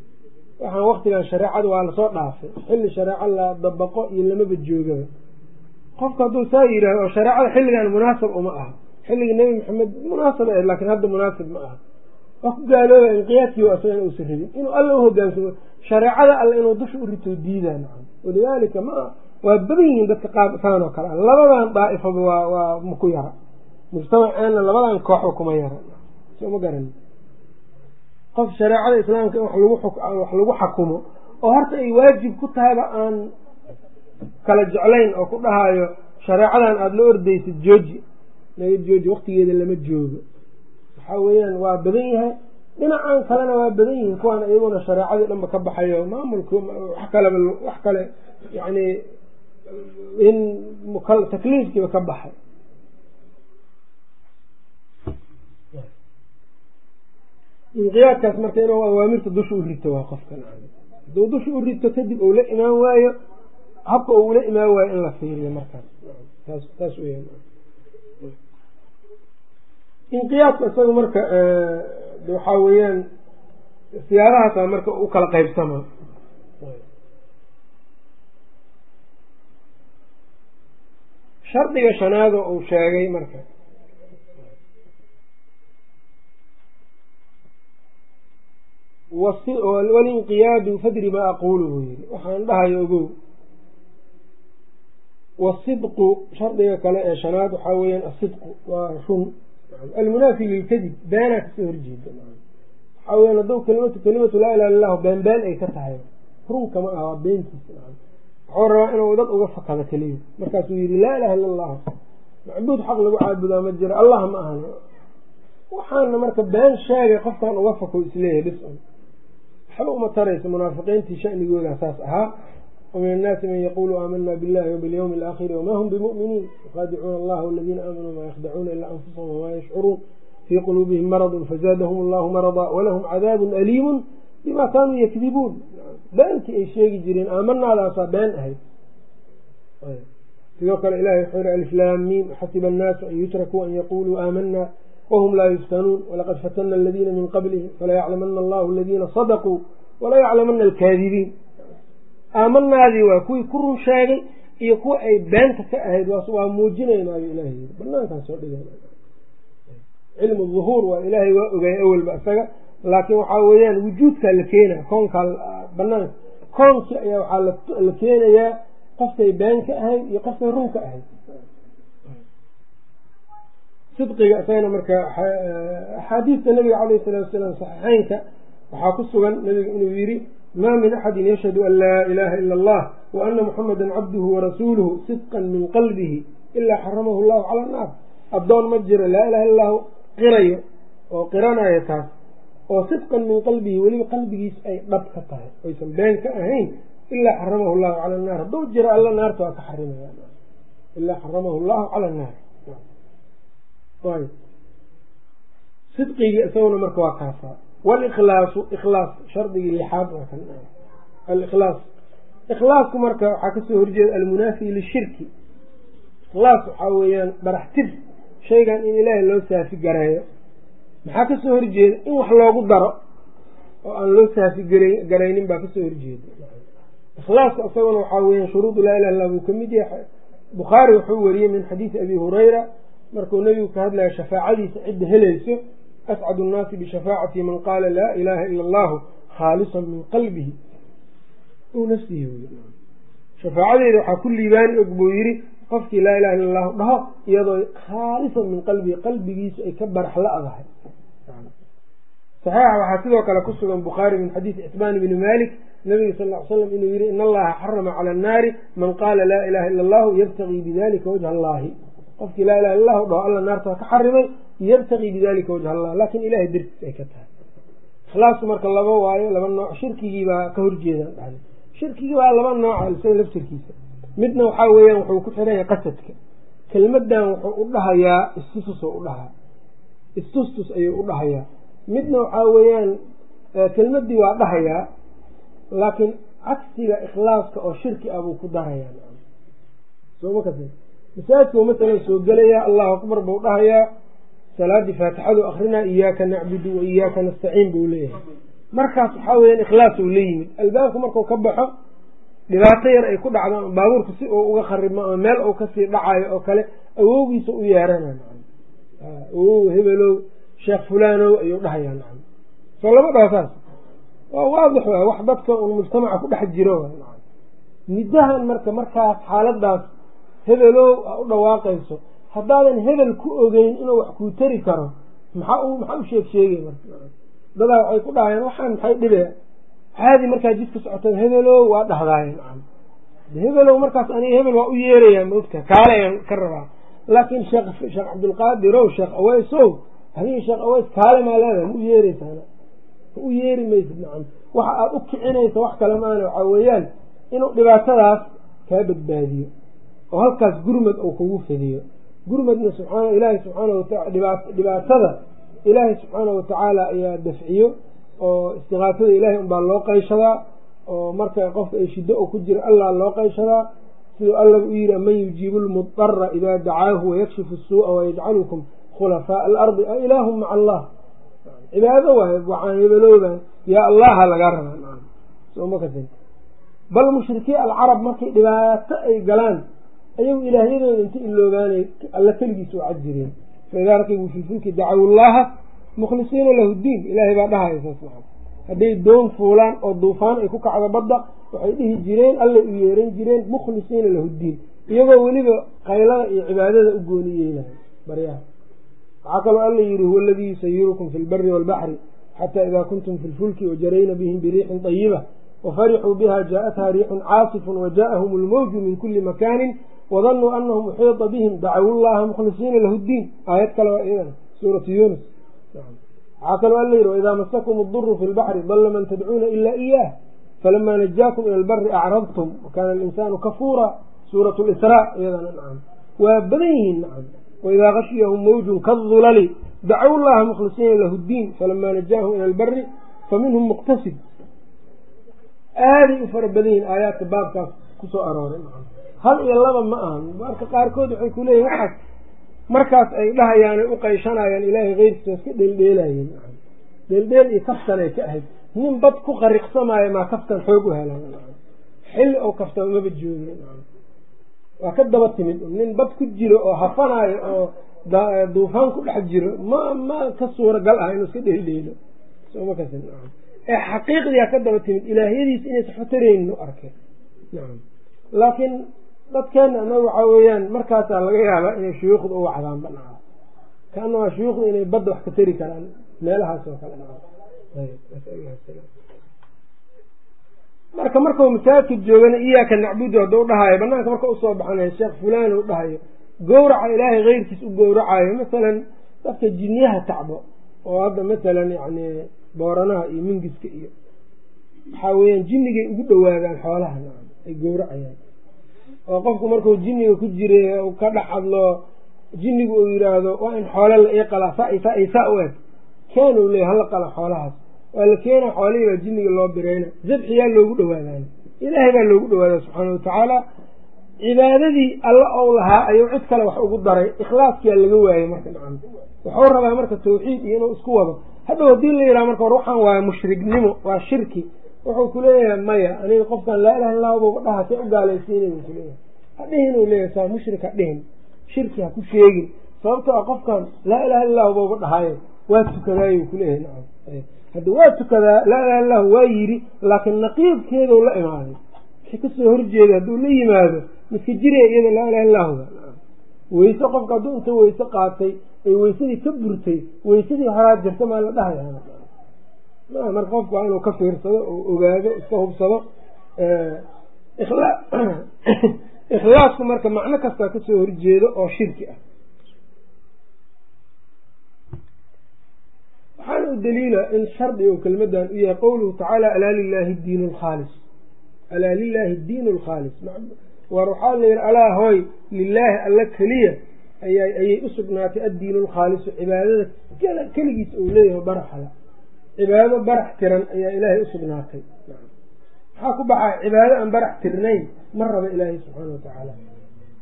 waxaan waktigan shareecada waa la soo dhaafay. Xilli shareeco la dabaqo iyo lamaba joogaba qofka hadduu saa yidhahdo oo shareecada xilligan munaasab uma aha. Xilligii nebi maxamed munaasab ahed laakiin hadda munaasib ma aha. Waa ku gaalooba inqiyaadkii asagan uusan rabin inuu alla u hogaansamo shareecada alle inuu dusha u rito diidaa nacam walidaalika ma waa badan yihiin dadka qaabsaan oo kale. Labadan daa'ifaba waa waa maku yara. Mujtamaceena labadan kooxba kuma yara soo ma garan. Qof shareecada islaamka in wax lagu xakumo oo horta ay waajib ku tahayba aan kala jeclayn oo ku dhahayo shareecadan aada la ordaysid jooji. Naga jooji waktigeeda lama joogo. Waxaa weeyaan waa badan yahay. Dhinacan kalena waa badan yihiin kuwaan iyaguna shareecadii dhanba ka baxayo. Maamulka wax kaleba wax kale yacni in takliifkiiba ka baxay inqiyaadkaas marka inuu awaamirta dusha u rito waa qofkan. Hadduu dusha u rito kadib uu la imaan waayo habka uu ula imaan waayo in la fiiriyo markaas. Taas weya inqiyaadka isaga marka waxaa weeyaan siyaabahaasa marka u kala qaybsama. Shardiga shanaado uu sheegay marka walinqiyaadu fadri maa aquulu buu yidhi. Waxaan dhahayo ogow. Wasidqu shardiga kale ee shanaad waxaa weeyaan asidqu waa run. Almunaafi lilkadib beenaa ka soo horjeeda waxaa weyan hadduu kalimatu kalimatu laa ilaha illahu been been ay ka tahay. Runka ma aha beentiisa wuxuu rabaa inuu dad uga fakado keliya. Markaasuu yidhi laa ilaha illa allah macbuud xaq lagu caabudaa ma jiro allah ma ahan waxaana marka been sheegay qofkan uga fako is leeyahay bis-un waxba uma taraysa munaafiqiintii shanigoodaa saas ahaa. Wamin annaasi man yaquulu aamanaa billahi wabilyowmi alaakhiri wamaa hum bimuminiin. Yuqaadicuuna allaha waladiina aamanuu maa yakhdacuuna ilaa anfusahum wamaa yashcuruun fii quluubihim maradun fazaadahum allahu maradaa walahum cadaabun aliimun bimaa kaanuu yakdibuun. Beentii ay sheegi jireen aamanaadaasaa been ahayd. Sidoo kale ilahay wuxuu yihi alflaamiim xasiba annaasu an yutrakuu an yaquuluu aamanaa wahum laa yuftanuun walaqad fatana aladiina min qablihim falayaclamana allahu aladiina sadaquu walayaclamana alkaadibiin aamanaadii waa kuwii ku run sheegay iyo kuwa ay beenta ka ahayd waa muujinaynaayo ilahay banaankaan soo dhiga cilmu duhuur waa ilaahay waa ogaayay awalba isaga laakiin waxaa weeyaan wujuudkaa la keenaya koonkaa banaanka koonkii ayaa waxaa la keenayaa qofkay been ka ahayd iyo qofkay run ka ahayd sidqiga isagana marka axaadiista nabiga calayhi salaatu wasalaam saxiixeynka waxaa ku sugan nabiga inuu yidhi maa min axadin yashhadu an laa ilaaha ila allah wa ana muxameda cabduhu warasuuluhu sidqan min qalbihi ilaa xaramahu llahu cala annaar. Addoon ma jiro laa ilaha illa allahu qirayo oo qiranaya taas oo sidqan min qalbihi weliba qalbigiis ay dhab ka tahay oysan been ka ahayn ilaa xaramahu llahu cala annaar. Hadduu jiro alla naarta waa ka xarimaya ilaa xaramahu llahu cala annaar sidqigii isaguna marka waa kaasaa walikhlaasu ikhlaas shardigii lixaad waa kan. Alikhlaas ikhlaasku marka waxaa ka soo horjeeda almunaafi lishirki. Ikhlaas waxaa weeyaan baraxtir. Shaygan in ilaahay loo saafi gareeyo. Maxaa ka soo horjeeda? In wax loogu daro oo aan loo saafi garaynin baa ka soo horjeeda. Ikhlaaska isaguna waxaa weeyaan shuruudu laa ilah illah buu ka mid yahay bukhaari wuxuu wariyey min xadiidi abi hurayra markuu nebigu ka hadlaya shafaacadiisa cidda helayso ascadu nnaasi bishafaacati man qaala laa ilaaha ila allahu khaalisan min qalbihi. Nafsihi shafaacadeeda waxaa ku liibaani og buu yidhi qofkii laa ilaha illa allahu dhaho iyadoo khaalisan min qalbihi qalbigiisu ay ka barax la-dahay saxiixa waxaa sidoo kale ku sugan bukhaari min xadiidi cisbaan bni malik nabiga sal ly slam inuu yihi in allaha xarama cala annaari man qaala laa ilaha illa allahu yabtagii bidalika wajha allahi qofkii laa ilaha allahu dhaho alla naarta waa ka xarimay yabtagii bidalika wajha allah. Laakin ilahay dartiis ay ka tahay. Ikhlaasku marka laba waayo laba nooc shirkigii baa ka horjeedaan dhahda shirkigii baa laba nooca isaga laftirkiisa. Midna waxaa weeyaan wuxuu ku xiran yahay qasadka. Kelmadan wuxuu u dhahayaa istustusoo u dhahaa. Istustus ayuu u dhahayaa. Midna waxaa weeyaan kelmadii waa dhahayaa laakiin cagsiga ikhlaaska oo shirki ah buu ku darayaa kas masaajidku masalan soo gelayaa allahu akbar buu dhahayaa salaadii faatixadu akrinaa iyaaka nacbudu wa iyaaka nastaciin buu leeyahay. Markaas waxaa weyaan ikhlaas uu la yimid. Albaabka markuu ka baxo dhibaato yar ay ku dhacdaan baabuurka si uu uga kharibmo ama meel uu ka sii dhacayo oo kale awowgiisa u yeerana awow hebelow sheekh fulanow ayuu dhahayaa nacam. Soo lama dhaho saas waa waadix wa wax dadka un mujtamaca ku dhex jiro nidahan marka markaas xaaladaas hebelow a u dhawaaqayso. Haddaadan hebel ku ogeyn inuu wax kuu tari karo maxaa u maxaa u sheeg sheegay marka? Dadaa waxay ku dhahayeen waxaan maxay dhibe? Caadi markaa jidka socoto hebelow waa dhahdaaye nacam hebelow markaas aniga hebel waa u yeerayaa maogta kaaleyan ka rabaa. Laakiin sheekh sheekh cabdulqaadirow sheekh aweysow adiga sheekh aweys kaale maa leedahay ma u ma u yeeri maysid nacam waxa aada u kicinaysa wax kale maana waxaa weeyaan inuu dhibaatadaas kaa badbaadiyo oo halkaas gurmad uu kugu fidiyo gurmadna ilaahay subxaana wataala dhibaat dhibaatada ilaahay subxaana watacaala ayaa dafciyo oo istiqaasada ilaahay unbaa loo qayshadaa oo marka qofka ay shiddo oo ku jira allah loo qayshadaa. Siduu allaga u yihi man yujiibu lmudara idaa dacaahu wayakshifu suu'a wayajcalukum khulafaa alardi a ilaahum maca allah cibaado waayo waxaan hebelooban yaa allaha laga rabaa. Bal mushrikiin alcarab markay dhibaato ay galaan ayagu ilaahyadooda inta iloobaanay alla keligiis u cajireen faidaa rakibuu fii fulki dacaw llaha mukhlisiina lahu diin. Ilaahay baa dhahaya saas maa hadday doon fuulaan oo duufaan ay ku kacdo badda waxay dhihi jireen alla u yeeran jireen mukhlisiina lahu diin. Iyagoo weliba qaylada iyo cibaadada u gooni yeelahay baryaha. Waxaa kaloo alla yidhi huwa aladii yusayirukum fi lbari waalbaxri xataa idaa kuntum fi lfulki wajarayna bihim biriixin ayiba wafarixuu biha jaaathaa riixun caasifun wajaa'ahum lmowju min kuli makaanin wadanuu anahum uxiita bihim dacaw llaha mukhlisiina lahu diin aayad kale waa idan suuratu yunus waxaa kaloo alla yihi waidaa masakum aduru fi lbaxri dala man tadcuuna ila iyah falama najaakum ila lbari acradtum wakana alinsaanu kafuura suurat lisraa iyadana nacam waa badan yihiin nacam waidaa gashiyahum mawjun kaadulali dacaw llaha mukhlisiina lahu diin falama najaahum ila lbari faminhum muqtasid aaday u fara badan yihiin aayaadka baabkaas ku soo arooray hal iyo laba ma ahan. Marka qaarkood waxay kuleeyihin waxaas markaas ay dhahayaanay u qayshanaayaan ilaahay keyrkiisa iska dheeldheelayeen. Dheeldheel iyo kaftanay ka ahayd. Nin bad ku qariqsamaayo maa kaftan xoog u hela xilli oo kaftama maba joogi waa ka daba timid. Nin bad ku jiro oo hafanaayo oo duufaan ku dhex jiro ma ma ka suuragal ah inuu iska dheeldheelo. Ee xaqiiqdiyaa ka daba timid. Ilaahyadiisa inaysa xotareynin u arkay laakiin dadkeena anaga waxaa weeyaan markaasaa laga yaabaa inay shuyuukhda u wacdaan banaa kaanamaa shuyuukhda inay badda wax ka tari karaan meelahaas oo kale. Marka markau masaajidka joogana iyaaka nacbudu hadduu dhahayo banaanka marka u soo baxanayo sheekh fulaan uu dhahayo gowraca ilaahay keyrkiis u gowracayo masalan dadka jinyaha tacbo oo hadda masalan yani booranaha iyo mingiska iyo waxaa weeyaan jinnigay ugu dhowaadaan xoolaha ay gowracayaan oo qofku markuu jinniga ku jira ka dhex hadlo jinnigu uu yidhaahdo waa in xoole la ii qalaa saa saa saa u eg. Keen u leeya hala qala xoolahaas. Waa la keena xoolihii baa jinniga loo birayna zabxiyaa loogu dhawaadaan ilaahay baa loogu dhawaadaa subxaana watacaala cibaadadii alla ou lahaa ayuu cid kale wax ugu daray. Ikhlaaskiyaa laga waayey marka nacam wuxuu rabaa marka tawxiid iyo inuu isku wado. Hadhow haddii la yidhaha marka war waxaan waaye mushrignimo waa shirki wuxuu kuleeyahay maya aniga qofkan laa ilaha illa buba dhaha see u gaalaysiinay buu kuleeyahay hadhihin uu leeyahay saa mushrik ha dhihin shirki ha ku sheegin. Sababto a qofkan laa ilaha illahu buba dhahaye waa tukadaayu kuleeyahay nacam hadda waa tukadaa laa ilaha illahu waa yidhi laakiin naqiibkeedau la imaaday. Wixii ka soo horjeeda hadduu la yimaado miska jiraya iyada laa ilaha illahuda weyse qofka hadduu inta weyse qaatay ay weysadii ka burtay weysadii horaa jirta maa la dhahaya marka qofku waa inuu ka fiirsado oo ogaado iska hubsado ikhlaasku marka macno kastaa ka soo horjeedo oo shirki ah. Waxaana u daliila in shardi ou kelmadan u yahay qowluhu tacaala alaa lilaahi diin lkhaalis alaa lilaahi diin lkhaalis war waxaa la yihi alaa hooy lilaahi alla keliya aya ayay usugnaatay addiin lkhaalisu cibaadada keligiis ou leeyahay baraxala cibaado barax tiran ayaa ilaahay usugnaatay maxaa ku baxaa cibaado aan barax tirnayn? Ma raba ilaahay subxaana wa tacaala.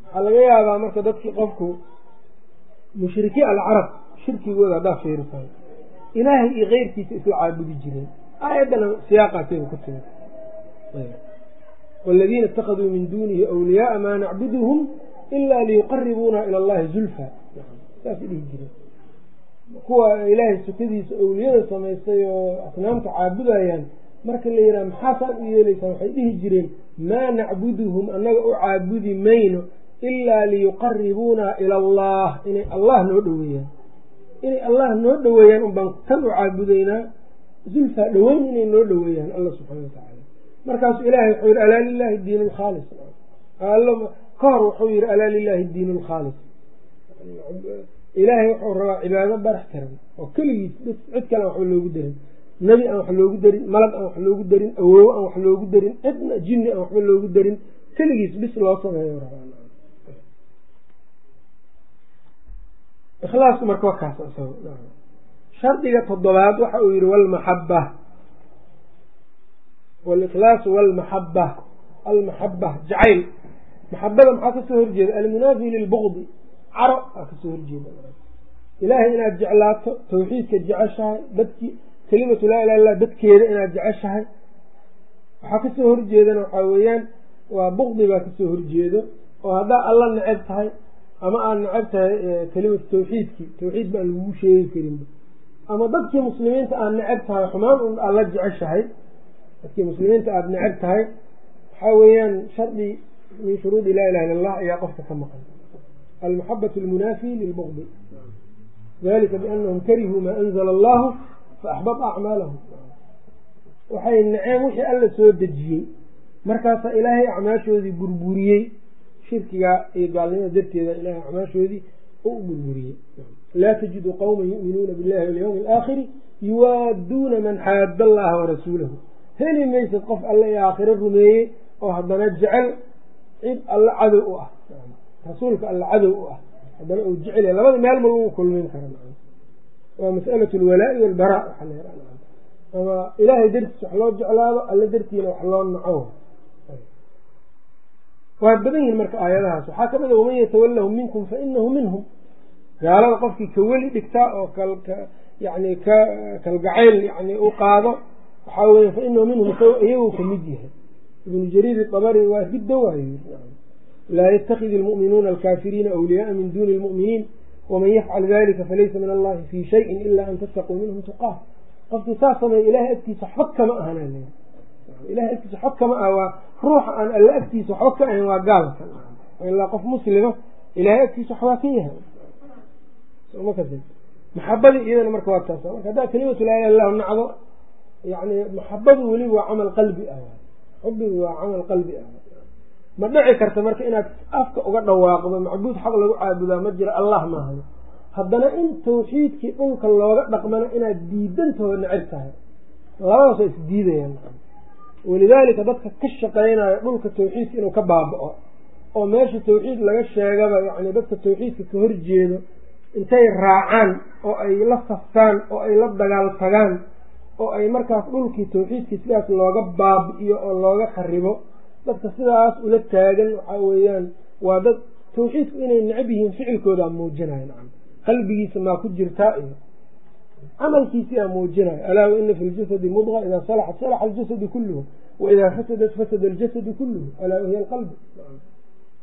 Waxaa laga yaabaa marka dadkii qofku mushrikiin alcarab shirkigooda haddaa fiirisan ilaahay iyo keyrkiisa isla caabudi jireen. Aayaddana siyaaqaasayba ku timid waaladiina itakaduu min duunihi awliyaaa maa nacbuduhum ilaa liyuqaribuuna ila allahi zulfa. Saasay dhihi jireen kuwa ilaahay sukadiisa awliyada samaystay oo asnaamta caabudayaan marka la yidhaha maxaasaan u yeelaysaan waxay dhihi jireen maa nacbuduhum annaga u caabudi mayno ilaa liyuqaribuuna ila allah. Inay allah noo dhoweeyaan inay allah noo dhoweeyaan unbaan tan u caabudaynaa zulfaa dhoweyn inay noo dhoweeyaan alla subxaana watacaala markaasuu ilaahay wuxuu yihi alaa lilaahi diin lkhaalis ka hor wuxuu yihi alaa lilaahi diin lkhaalis ilaahay wuxuu rabaa cibaado barax tiran oo keligiis cid kale aan waxba loogu darin. Nebi aan wax loogu darin malag aan wax loogu darin awoowo aan wax loogu darin cidna jinni aan waxba loogu darin. Keligiis bis loo sameeyo rabaa ikhlaasku marka wakaas shardiga toddobaad waxa uu yihi walmaxaba walikhlaasu walmaxaba almaxaba jacayl. Maxabada maxaa ka soo horjeeda? Almunaafi lilbugdi caro aa ka soo horjeeda. Ilaahay inaad jeclaato tawxiidka jeceshahay dadki kelimatu laa ilaha illah dadkeeda inaad jeceshahay waxaa ka soo horjeedana waxaa weeyaan waa bugdi baa ka soo horjeedo oo haddaa alla neceb tahay ama aad neceb tahay kelimatu tawxiidkii tawxiid baan lagu sheegi karinba ama dadkii muslimiinta aad neceb tahay xumaan un aad la jeceshahay dadkii muslimiinta aada neceb tahay waxaa weeyaan shardi min shuruudi laa ilaha illa allah ayaa qofka ka maqan almaxabatu almunaafi lilbugdi dalika bianahum karihuu maa anzala allahu faaxbata acmaalahum waxay naceen wixii alla soo dejiyey markaasaa ilaahay acmaashoodii burburiyey shirkigaa iyo gaalnimada darteeda ilahay acmaashoodii u burburiyey laa tajidu qowman yu'minuuna billahi walyawmi alaakhiri yuwaaduuna man xaada allaha warasuulahu heli maysad qof alle iyo aakhiro rumeeyey oo haddana jecel cid alle cadow u ah rasuulka alle cadow u ah haddana uu jecel yahay labada meel ma lagu kulmin kara waa mas'alatu alwalaa'i walbaraa ama ilaahay dartiis wax loo jeclaado alle dartiina wax loo naco. Waa badan yihiin marka aayadahaas. Waxaa ka mid a waman yatawallahum minkum fa inahu minhum. Gaalada qofkii ka weli dhigtaa oo yani ka kalgacayl yani u qaado waxaa weya fa inahu minhum iyagoo ka mid yahay. Ibnu jariir dabari waa riddo waayo laa yatakidi lmu'minuuna alkaafiriina awliyaaa min duuni lmu'miniin waman yafcal dalika falaysa min allahi fii shayin ila an tattaquu minhum tuqaa qofkii saas sameeya ilahay agtiisa xog kama ahana ilahay agtiisa xog kama ah waa ruuxa aan alle agtiisa waxba ka ahayn waa gaalka ilaa qof muslima ilahay agtiisa waxbaa ka yahay maxabadii iyadana marka waa taas marka haddaa kalimatu laa ilaha illahu nacdo yani maxabadu weliba waa camal qalbi ah xubigu waa camal qalbi ah ma dhici karta marka inaad afka uga dhawaaqdo macbuud xaq lagu caabudaa ma jiro allah maahayo haddana in tawxiidkii dhulka looga dhaqmana inaad diidantahoo necib tahay. Labadaas waa isdiidayaan walidaalika dadka ka shaqaynayo dhulka tawxiidka inuu ka baaba-o oo meesha tawxiid laga sheegaba yani dadka tawxiidka ka horjeedo intay raacaan oo ay la saftaan oo ay la dagaal tagaan oo ay markaas dhulkii tawxiidkii sidaas looga baabi'iyo oo looga kharibo dadka sidaas ula taagan waxaa weeyaan waa dad tawxiidku inay necab yihiin ficilkoodaa muujinayo nacam qalbigiisa maa ku jirtaa iyo camalkiisii aa muujinayo alaa waina fi ljasadi mudqa idaa salaxat salaxa aljasadu kulluhu waidaa fasadat fasada aljasadu kulluhu. Alaa wahiya alqalbi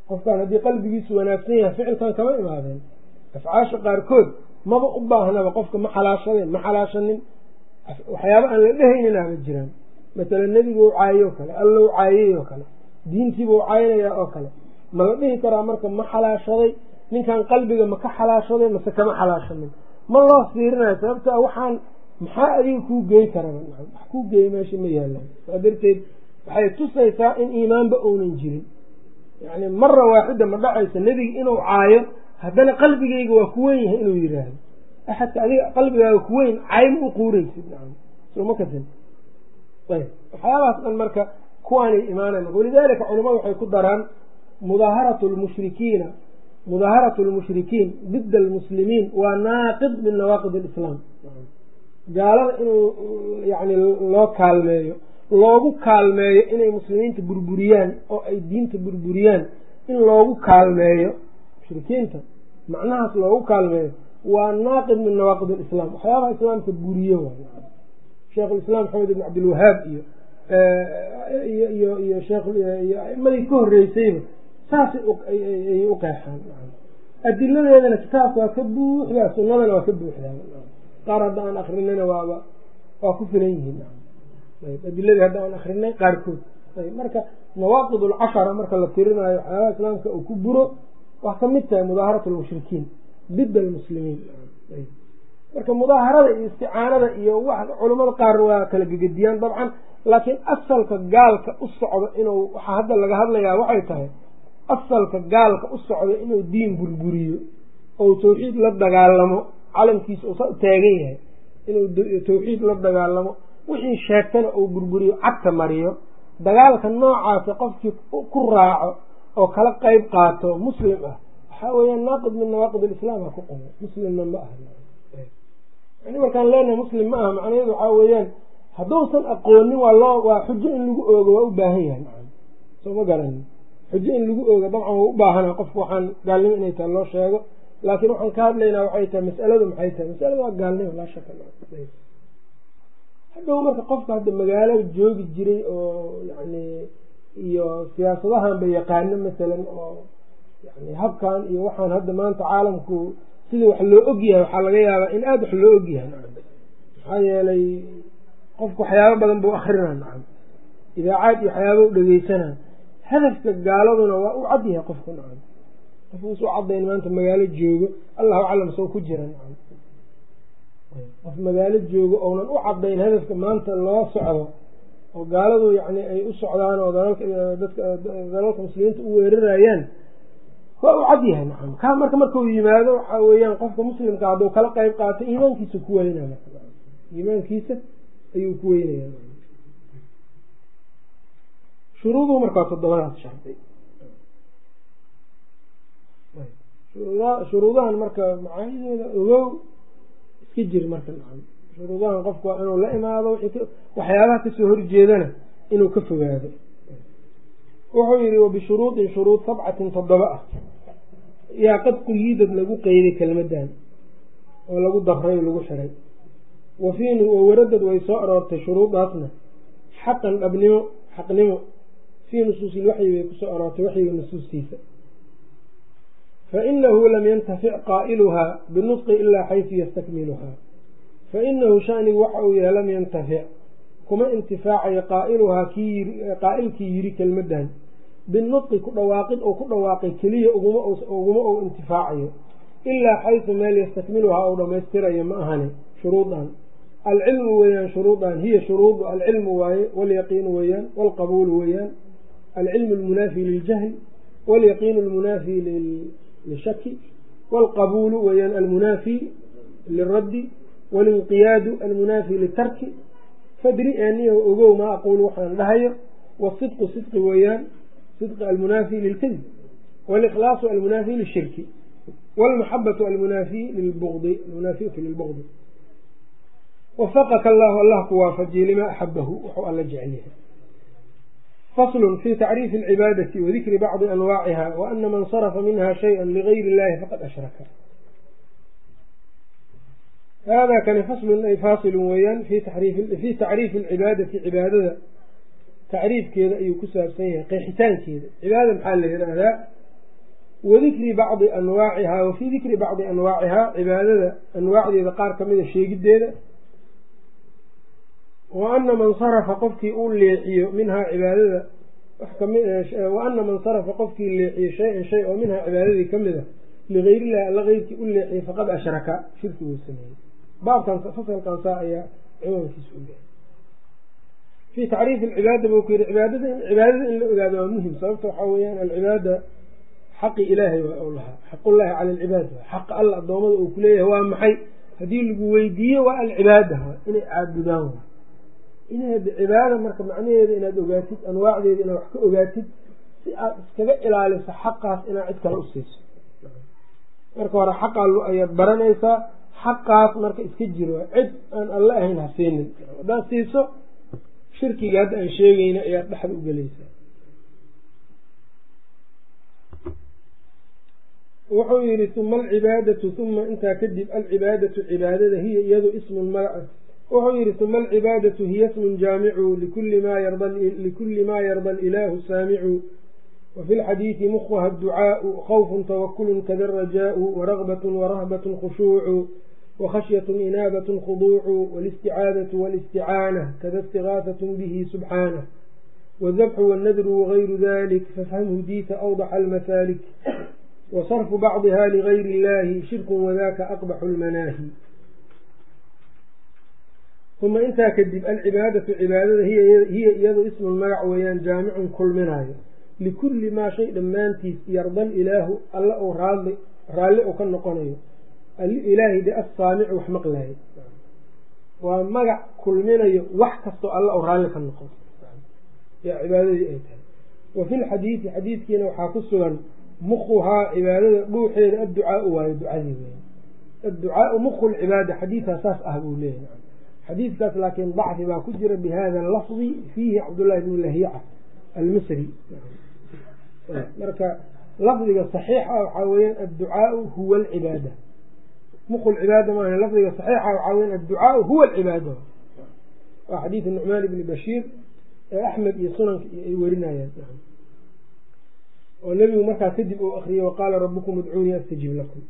qofkaan haddii qalbigiisu wanaagsan yahay ficilkan kama imaadeen. Afcaasha qaarkood maba u baahnaba qofka ma xalaashadeen ma xalaashanin. Waxyaaba aan la dhehayninaa ma jiraan masalan nebigu u caayey oo kale alla u caayey oo kale diintiiba u caayinayaa oo kale. Ma la dhihi karaa marka ma xalaashaday ninkan qalbiga ma ka xalaashaday mase kama xalaashanin ma loo fiirinayo sababta waxaan maxaa adiga kuu geey karaba wax kuu geey meesha ma yaalaan saa darteed waxay tusaysaa in iimaanba uunan jirin. Yacni mara waaxida ma dhacaysa nebiga inuu caayo haddana qalbigayga waa ku weyn yahay inuu yiraahdo axadka adiga qalbigaaga ku weyn cayma u quuraysid. Soo ma waxyaabahaas dhan marka kuwaanay imaanayn walidaalika culamadu waxay ku daraan mudaaharatu lmushrikiina mudaaharatu lmushrikiin didda almuslimiin waa naaqid min nawaaqid alislaam gaalada inuu yani loo kaalmeeyo loogu kaalmeeyo inay muslimiinta burburiyaan oo ay diinta burburiyaan in loogu kaalmeeyo mushrikiinta macnahaas loogu kaalmeeyo waa naaqid min nawaaqid alislaam waxyaabaha islaamka buriyo waay sheikhulislaam maxamed ibn cabdilwahaab iyo iyo iyo iyo sheekh iyo aimadii ka horreysayba saasay ayay u qeexaan. Adiladeedana kitaabka waa ka buuxdaa sunadana waa ka buuxdaa. Qaar hadda aan akrinayna waaba waa ku filan yihiin. Adiladii hadda aan akrinay qaarkood marka nawaaqid alcashara marka la tirinayo waxyaabaha islaamka uu ku buro waa ka mid tahay mudaaharat lmushrikiin did almuslimiin marka mudaaharada iyo isticaanada iyo wax culamada qaar waa kala gegediyaan dabcan laakiin asalka gaalka u socdo inuu waxaa hadda laga hadlayaa waxay tahay asalka gaalka u socdo inuu diin burburiyo ou tawxiid la dagaalamo calamkiisa uusa u taagan yahay inuu tawxiid la dagaalamo wixii sheegtana uu burburiyo cagta mariyo dagaalka noocaasa qofkii ku raaco oo kala qeyb qaato muslim ah. Waxaa weeyaan naaqid min nawaaqid alislaam ha ku qomo muslimna ma aha yani markaan leenahay muslim ma aha macnaheedu waxaa weeyaan hadduusan aqoonin waa xujo in lagu oogo waa u baahan yahay. Maa soo ma garanin xujo in lagu oogo dabcan waa u baahana qofku waxaan gaalnimo inay tahay loo sheego laakiin waxaan ka hadlaynaa waxay tahay mas'aladu maxay tahay? Masalada waa gaalnimo laa shaka hadhow marka qofka hadda magaalada joogi jiray oo yani iyo siyaasadahan ba yaqaano masalan oo yani habkan iyo waxaan hadda maanta caalamku sidii wax loo ogyahay waxaa laga yaabaa in aada wax loo ogyahay maxaa yeelay qofku waxyaabo badan buu akrinaa nacam. Idaacaad iyo waxyaaba u dhegeysanaa hadafka gaaladuna waa u cad yahay qofku nacam. Qof usu cadayn maanta magaalo joogo allahu aclam soo ku jira nacam. Qof magaalo joogo ounan u cadayn hadafka maanta loo socdo oo gaaladu yani ay u socdaan oo dalalka muslimiinta u weerarayaan waa u cad yahay nacam kaa marka markau yimaado waxaa weeyaan qofka muslimka hadduu kala qeyb qaato iimaankiisa ku weynaya iimaankiisa ayuu ku weynaya shuruuduhu markaa toddobadaas shardi shuruudahan marka macaanidooda ogow iska jir marka nacam shuruudahan qofku waa inuu la imaado waxyaabaha ka soo horjeedana inuu ka fogaado. Wuxuu yihi wabishuruudin shuruud sabcatin toddoba ah yaa qad quyidad lagu qeyday kelmadan oo lagu dabray oo lagu xiray. Wafiin wawaradad way soo aroortay shuruudaasna. Xaqan dhabnimo xaqnimo. Fii nusuusi lwaxyi bay ku soo aroortay waxyiga nusuustiisa. Fainahu lam yantafic qaa'iluhaa binutqi ilaa xaysu yastakmiluhaa. Fainahu shanigu waxa uu yahay lam yantafic. Kuma intifaacayo qaailuhaa qaa'ilkii yiri kelmadan binutqi ku dhawaaqid oo ku dhawaaqay keliya uguma ou intifaacayo. Ilaa xaysu meel yastakmiluhaa ou dhammaystirayo ma ahani shuruudan. Alcilmu weeyaan shuruudan hiya shuruudu alcilmu waaye walyaqiinu weeyaan walqabuulu weeyaan. Alcilmu almunaafi liljahli walyaqiinu almunaafi lishaki walqabuulu weeyaan almunaafi liraddi walinqiyaadu almunaafi litarki fadri aaniya ogow maa aquulu waxaan dhahayo. Wasidqu sidqi weeyaan sidqi almunaafi lilkadib walikhlaasu almunaafi lishirki walmaxabatu almunaafi lilbudi almunaafiatu lilbugdi wafaqaka allahu allah ku waafajiye limaa axabahu wuxuu alla jecel yahay faslun fi tacriifi alcibaadati wadikri bacdi anwaaciha waana man sarafa minha shaya ligayri illahi faqad ashraka hada kani faslun ay faasilun weeyaan fi tacriifi alcibaadati cibaadada tacriifkeeda ayuu ku saabsan yahay qeexitaankeeda. Cibaadada maxaa la yidhaahdaa? Wadikri bacdi anwaacihaa wa fii dikri bacdi anwaacihaa cibaadada anwaacdeeda qaar kamida sheegideeda wa ana man sarafa qofkii uu leeciyo minhaa cibaadada wa ana man sarafa qofkii leeciyo shay-an shay oo minhaa cibaadadii ka mid a ligayrillahi alla keyrkii u leeciyo faqad ashraka shirki buu sameeyey. Baabkan fasalkan saa ayaa ciwaankiisa u yahay fii tacriifi alcibaada buu ku yihi cibaadada cibaadada in la ogaado waa muhiim sababta waxaa weeyaan alcibaada xaqi ilaahay waa u lahaa xaqullaahi cala alcibaad xaqa alla adoomada uu kuleeyahay waa maxay haddii lagu weydiiyo waa alcibaada inay caabudaan inaad cibaada marka macnaheeda inaad ogaatid anwaacdeeda inaad wax ka ogaatid si aad iskaga ilaaliso xaqaas inaad cid kale usiiso marka hore xaqaa ayaad baranaysaa xaqaas marka iska jiro cid aan alle ahayn ha siinin haddaad siiso shirkiga hadda aan sheegayna ayaad dhexda ugelaysaa wuxuu yihi uma alcibaadatu uma intaa kadib alcibaadatu cibaadada hiya iyadu ismun magaca wuxuu yihi uma alcibaadatu hiya smun jaamicu likuli ma yarda alilaahu saamicu wafi lxadiidi mukha adducaau khawfun tawakulun kada rajaau waragbatun warahbatun khushuucu wakhashyatun inaabatun khuduucu walisticaadatu walisticaana kada istigaasatun bihi subxaanah wاdabxu wاnnadru wagayru dalik fafhamhu diita awdaxa almasaalik wasarfu bacdiha ligayri illahi shirku wadaka aqbaxu lmanaahi uma intaa kadib alcibaadatu cibaadada hiya iyadu ismun magac weeyaan jaamicun kulminayo likulli maa shay dhammaantiis yarda ilaahu alla uu raalli uu ka noqonayo ilaahay de assaamicu wax maqlayo waa magac kulminayo wax kastoo alla uu raalli ka noqon. Yaa cibaadadii ay tahay. Wa fi lxadiidi xadiidkiina waxaa ku sugan mukuhaa cibaadada dhuuxeeda adducaau waayo ducadii wey adducaau muku lcibaada xadiidkaa saas ah buu leeyahay. Xadiidkaas laakiin dacfi baa ku jira bihada lafdi fiihi cabdullahi bnu lahiica almisri. Marka lafdiga saxiixa waxaa weyaan adducaau huwa alcibaada muku lcibaada maaha lafdiga saxiixa waxaa weyan adducaau huwa alcibaada waa xadiid nucmaan ibni bashiir ee axmed iyo sunanka iyo ay werinayaan oo nebigu markaa kadib uu akriyay waqaala rabukum udcuunii astajib lakum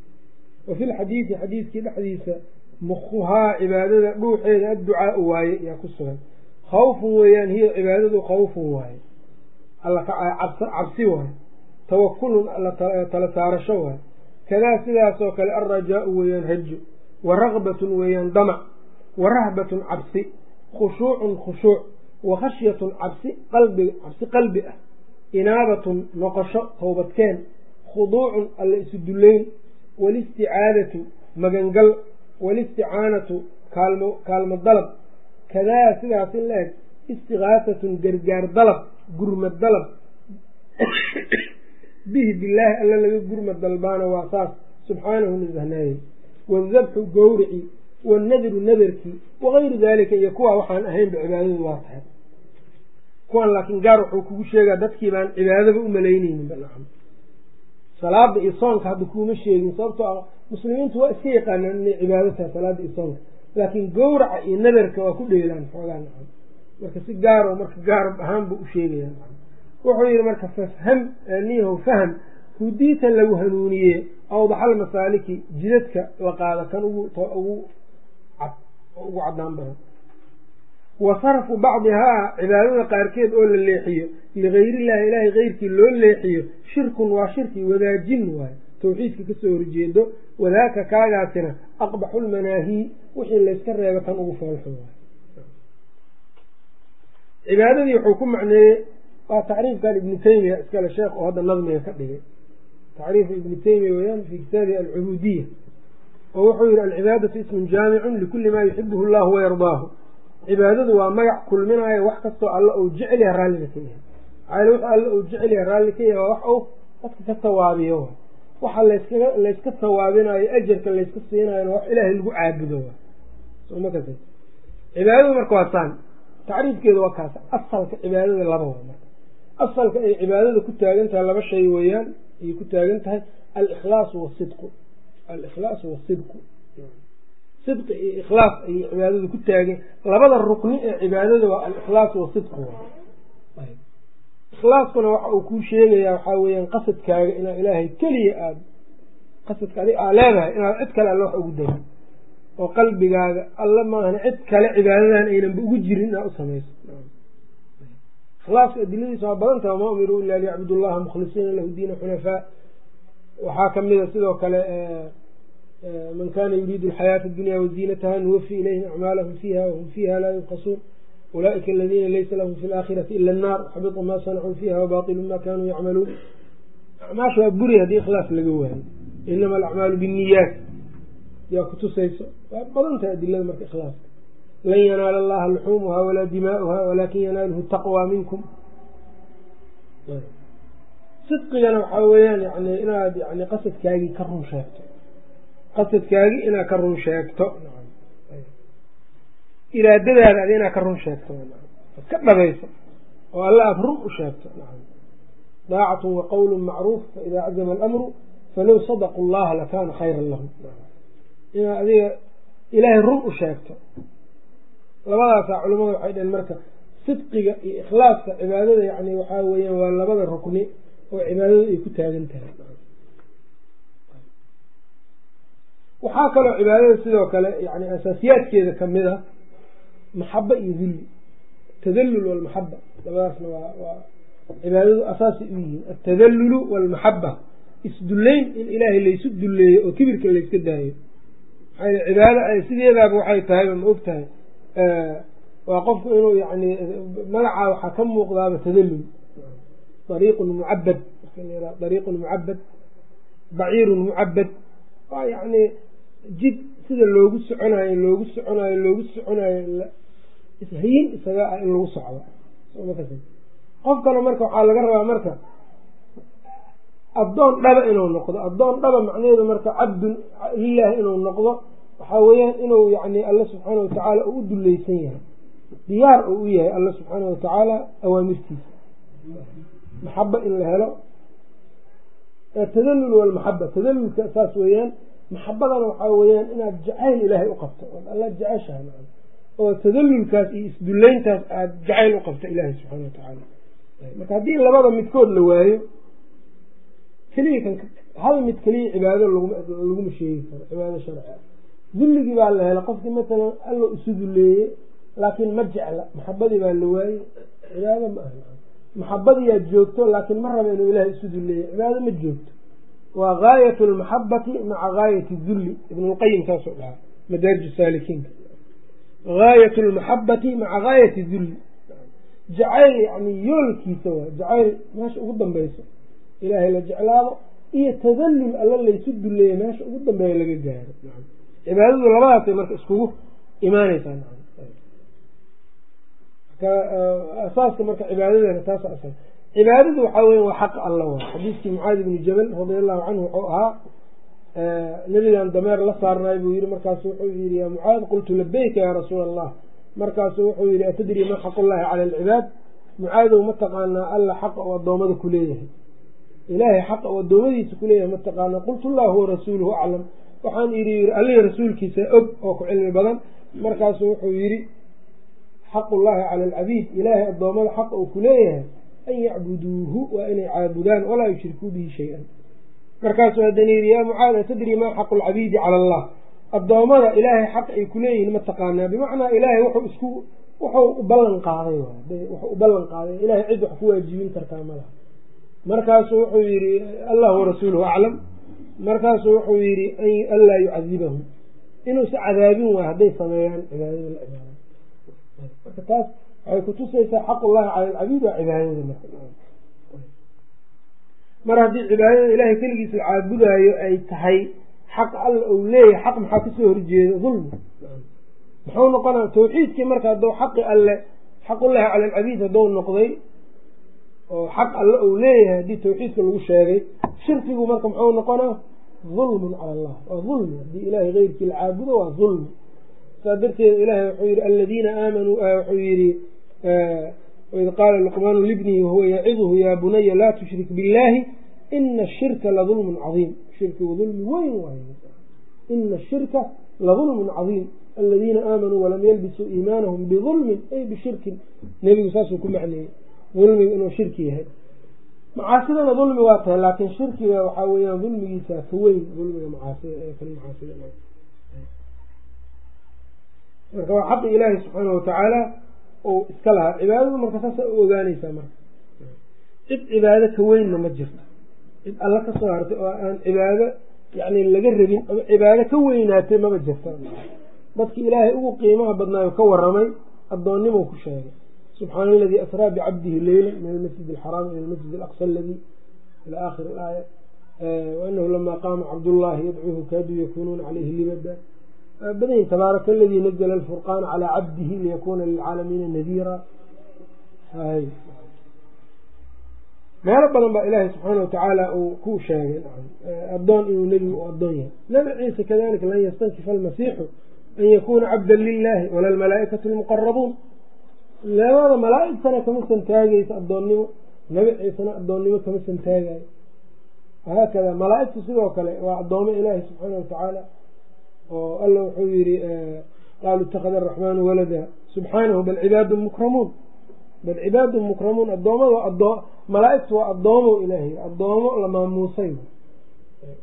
wa fi lxadiidi xadiidkii dhexdiisa mukuhaa cibaadada dhuuxeeda adducaau waaye yaa ku sugan khawfun weeyaan hiya cibaadadu khawfun waaye alla cabsi waaye tawakulun tala saarasho waaye kadaa sidaasoo kale alrajaau weeyaan rajo wa ragbatun weeyaan damac wa rahbatun cabsi khushuucun khushuuc wa khashyatun cabsi qalbi cabsi qalbi ah inaabatun noqosho towbadkeen khuduucun alla isu dullayn walisticaadatu magangal walisticaanatu kaalmo kaalmo dalab. Kadaa sidaas in la eg istigaasatun gargaar dalab gurmad dalab bihi bilaahi alla laga gurmad dalbaana waa saas subxaanahu nasahnaayey wadabxu gowrici wanadru nadarkii wagayru daalika iyo kuwaa waxaan ahaynba cibaadadu waa tahay. Kuwan laakiin gaar wuxuu kugu sheegaa dadkii baan cibaadaba u malayneynin banacam salaada iyo soonka hadda kuuma sheegin sababtoo ah muslimiintu waa iska yaqaanaan inay cibaado tahay salaada iyo soonka. Laakiin gowraca iyo nadarka waa ku dheelaan xoogaa nacam. Marka si gaaro marka gaar ahaan buu u sheegaya wuxuu yihi marka fafham niyahow faham hudiita lagu hanuuniye awdaxal masaaliki jidadka la qaada kan ugu cadaan badan. Wa sarfu bacdihaa cibaadada qaarkeed oo la leexiyo ligayrillahi ilaahay keyrkii loo leexiyo shirkun waa shirki wadaajin waayo tawxiidka ka soo horjeedo wadaaka kaagaasina aqbaxu lmanaahi wixii layska reebo kan ugu foolxo waay cibaadadii wuxuu ku macneeyey waa tacriifkan ibnu taymiya iskale sheekh oo hadda nadmiga ka dhigay. Tacriifu ibnu taymiya weyaan fi kitaabihi alcubuudiya oo wuxuu yihi alcibaadatu ismun jaamicun likuli maa yuxibuhu llahu wayardaahu cibaadadu waa magac kulminaayo wax kastoo alla uu jecel yaha raallina ka yahay maxaa wix alla uu jecel yaha raalli ka yahay waa wax uu dadka ka tawaabiyo. Waxa layskaga layska tawaabinayo ajarka layska siinayona wax ilaahay lagu caabudo. Cibaadadu marka waa saan tacriifkeedu waa kaas. Asalka cibaadada laba waa marka asalka ay cibaadada ku taagan tahay laba shay weeyaan ayay ku taagan tahay alikhlaasu wasidqu alikhlaasu wasidqu sidqi iyo ikhlaas ayay cibaadada ku taagan labada rukni ee cibaadada waa alikhlaasu wasidqu ikhlaaskuna waxa uu kuu sheegayaa waxaa weeyaan qasadkaaga inaa ilaahay keliya aada qasadka adig aa leedahay inaad cid kale alla wax ugu darin oo qalbigaaga alla maahan cid kale cibaadadan aynanba ugu jirin inaad u samayso ikhlaasku adiladiisa waa badan taha wama umiruu ila liyacbudu llaha mukhlisiina lahu diina xunafaa. Waxaa kamida sidoo kale eh, eh, man kana yuriidu alxayaata adunya waziinataha nuwafi ilayhim acmaalahum fiiha wahum fiiha laa yubqasuun ulaaika aladiina laysa lahum fi laakhirati ila annaar xabita ma sanacuu fiiha wabatilu ma kanuu yacmaluun. Acmaasha waa buri haddii ikhlaas laga waayo inama alacmaalu binniyaat yaa kutusayso waa badan taha adilada marka ikhlaaska lan yanaala allaha luxuumuha walaa dimaa'uha walakin yanaaluhu taqwى minkum sidqigana waxaa weeyaan yani inaad yani qasadkaagii ka run sheegto qasadkaagii inaad ka run sheegto iraadadaada adi inaad ka run sheegto ad ka dhabayso oo alla aada run u sheegto daacatu wa qowlu macruuf faida cazama alamru falow sadaqu llaha lakana khayran lahum inaad adiga ilaahay run u sheegto labadaasaa culamada waxay dhaheen marka sidqiga iyo ikhlaaska cibaadada yani waxaa weeyaan waa labada rukni oo cibaadadu ay ku taagan tahay. Waxaa kaloo cibaadada sidoo kale yani asaasiyaadkeeda ka mid a maxaba iyo dulli atadallul walmaxaba labadaasna waa waa cibaadadu asaasay u yihiin. Altadallulu walmaxaba isdullayn in ilaahay laysu dulleeyo oo kibirka layska daayo. Maxaa cibaado sideedaaba waxay tahayba ma og tahay waa qofku inuu yani magacaa waxaa ka muuqdaaba tadallul. Dariiqun mucabad dariiqun mucabad baciirun mucabad waa yani jid sida loogu soconayo loogu soconayo loogu soconayo ishayin isaga ah in lagu socdo. Qofkana marka waxaa laga rabaa marka addoon dhaba inuu noqdo. Addoon dhaba macnaheedu marka cabdun lilaahi inuu noqdo waxaa weeyaan inuu yani alla subxaana watacaala u dulleysan yahay. Diyaar uu u yahay alla subxaana watacaala awaamirtiisa maxaba in la helo. Tadallul walmaxaba tadallulka saas weeyaan maxabadana waxaa weeyaan inaad jacayl ilaahay u qabto. Ood alla jeceshahay oo tadallulkaas iyo isdullayntaas aada jacayl u qabto ilaahay subxaana watacaala marka haddii labada midkood la waayo keliya kan hal mid keliya cibaado laguma sheegi karo cibaado sharci dulligii baa la helay. Qofkii matalan allo isu dulleeyey laakiin ma jecla. Maxabadii baa la waayey cibaado ma aha. Maxabadiyaa joogto laakiin ma raba inuu ilahay isu dulleeyey cibaado ma joogto. Waa gaayat lmaxabati maca gaayati dulli ibnulqayim saasuu dhahaa. Madaarij saalikiinka gaayat lmaxabati maca gaayati dulli jacayl yani yoolkiisa waa jacayl. Meesha ugu dambeyso ilaahay la jeclaado. Iyo tadallul alla laysu dulleeya meesha ugu dambeeya laga gaaro cibaadadu labadaasay marka iskugu imaaneysaa asaaska marka cibaadadeena taas asal cibaadadu waxaa weya waa xaq alla waa. Xadiiskii mucaadi ibni jabal radia allahu canhu wuxuu ahaa nebigan dameer la saarnaay buu yihi markaasu wuxuu yihi yaa mucaad qultu labeyka yaa rasuula allah markaasu wuxuu yihi atadri ma xaq ullahi cala alcibaad? Mucaadow ma taqaanaa alla xaqa oo addoommada ku leeyahay. Ilaahay xaqa uu addoommadiisa kuleeyahay mataqaana qultu llahu warasuuluhu aclam waxaan idhi allihii rasuulkiisa og oo ku cilmi badan. Markaasuu wuxuu yidhi xaqullaahi cala alcabiid ilaahay addoommada xaqa uu kuleeyahay an yacbuduuhu waa inay caabudaan walaa yushrikuu bihi shay-an. Markaasuu haddana yidhi yaa mucaad atadri maa xaqu lcabiidi cala allah. Addoommada ilaahay xaq ay kuleeyihiin ma taqaanaa bimacnaa ilaahay wuxuu isku wuxuu u ballan qaaday wuxuu u ballan qaaday. Ilahay cid wax ku waajibin kartaa malaha markaasuu wuxuu yidhi allah warasuuluhu aclam markaasuu wuxuu yidhi anlaa yucadibahum inuusa cadaabin waay hadday sameeyaan cibaadada la cibaada marka taas waxay kutusaysaa xaqullahi cala alcabiid waa cibaadada mar haddii cibaadada ilahay keligiis la caabudaayo ay tahay xaq alla ou leeyahay xaq maxaa ka soo horjeeda dulmi muxuu noqonaa tawxiidkii marka hadduu xaqi alle xaqullahi cala alcabiid hadduu noqday oo xaq alle ou leeyahay haddii tawxiidka lagu sheegay shirkigu marka muxuu noqonaa? Dulmun cala allah. Waa dulmi haddii ilahay keyrkii la caabudo waa dulmi saa darteed ilahay wuxuu yihi aladiina aamanuu wuxuu yihi waid qaala luqmaanu libnihi wahuwa yaciduhu yaa bunaya laa tushrik biاllahi ina ashirka ladulmun cadiim. Shirkigu dulmi weyn waay ina ashirka ladulmun cadiim. Aladiina aamanuu walam yalbisuu iimaanahum bidulmin ay bishirkin nebigu saasuu ku macneeyey dulmigu inuu shirki yahay. Macaasidana dulmi waa tahay laakiin shirkiga waxaa weeyaan dulmigiisa ka weyn dulmiga macaasida ee kan macaasida marka waa xaqi ilaahi subxaanahu watacaala uu iska lahaa. Cibaadadu marka saasa u ogaanaysaa marka. Cid cibaado ka weynna ma jirto. Cid alla ka soo hartay oo aan cibaado yani laga rabin ama cibaado ka weynaatay maba jirta dadki ilaahay ugu qiimaha badnaayo ka waramay addoonnimou ku sheegay subxaana aladii asraa bicabdihi leyla min almasjid alxaraam ila almasjid alaqsa aladii ila aakhiri alaaya waanahu lama qaama cabdullahi yadcuuhu kaaduu yakunuuna caleyhi libada badayin tabaaraka aladii nazla alfurqaana calaa cabdihi liyakuuna lilcaalamiina nadiira meelo badan baa ilaahay subxaana watacaala uu ku sheegay addoon inuu nebigu u addoon yahay nabi ciise kadalika lan yastankifa almasiixu an yakuuna cabdan lilahi wala almalaaikatu almuqarabuun labada malaaigtana kamasan taagaysa addoonnimo. Nabi ciisena addoonnimo kamasan taagayo wahaakada malaaigtu sidoo kale waa addoomo ilaahi subxaana watacaala oo alla wuxuu yihi qaaluu itakada araxmaanu walada. Subxaanahu bal cibaadun mukramuun. Bal cibaadun mukramuun adoomada adoo malaaigtu waa addoomo ilaahay addoomo la maamuusay.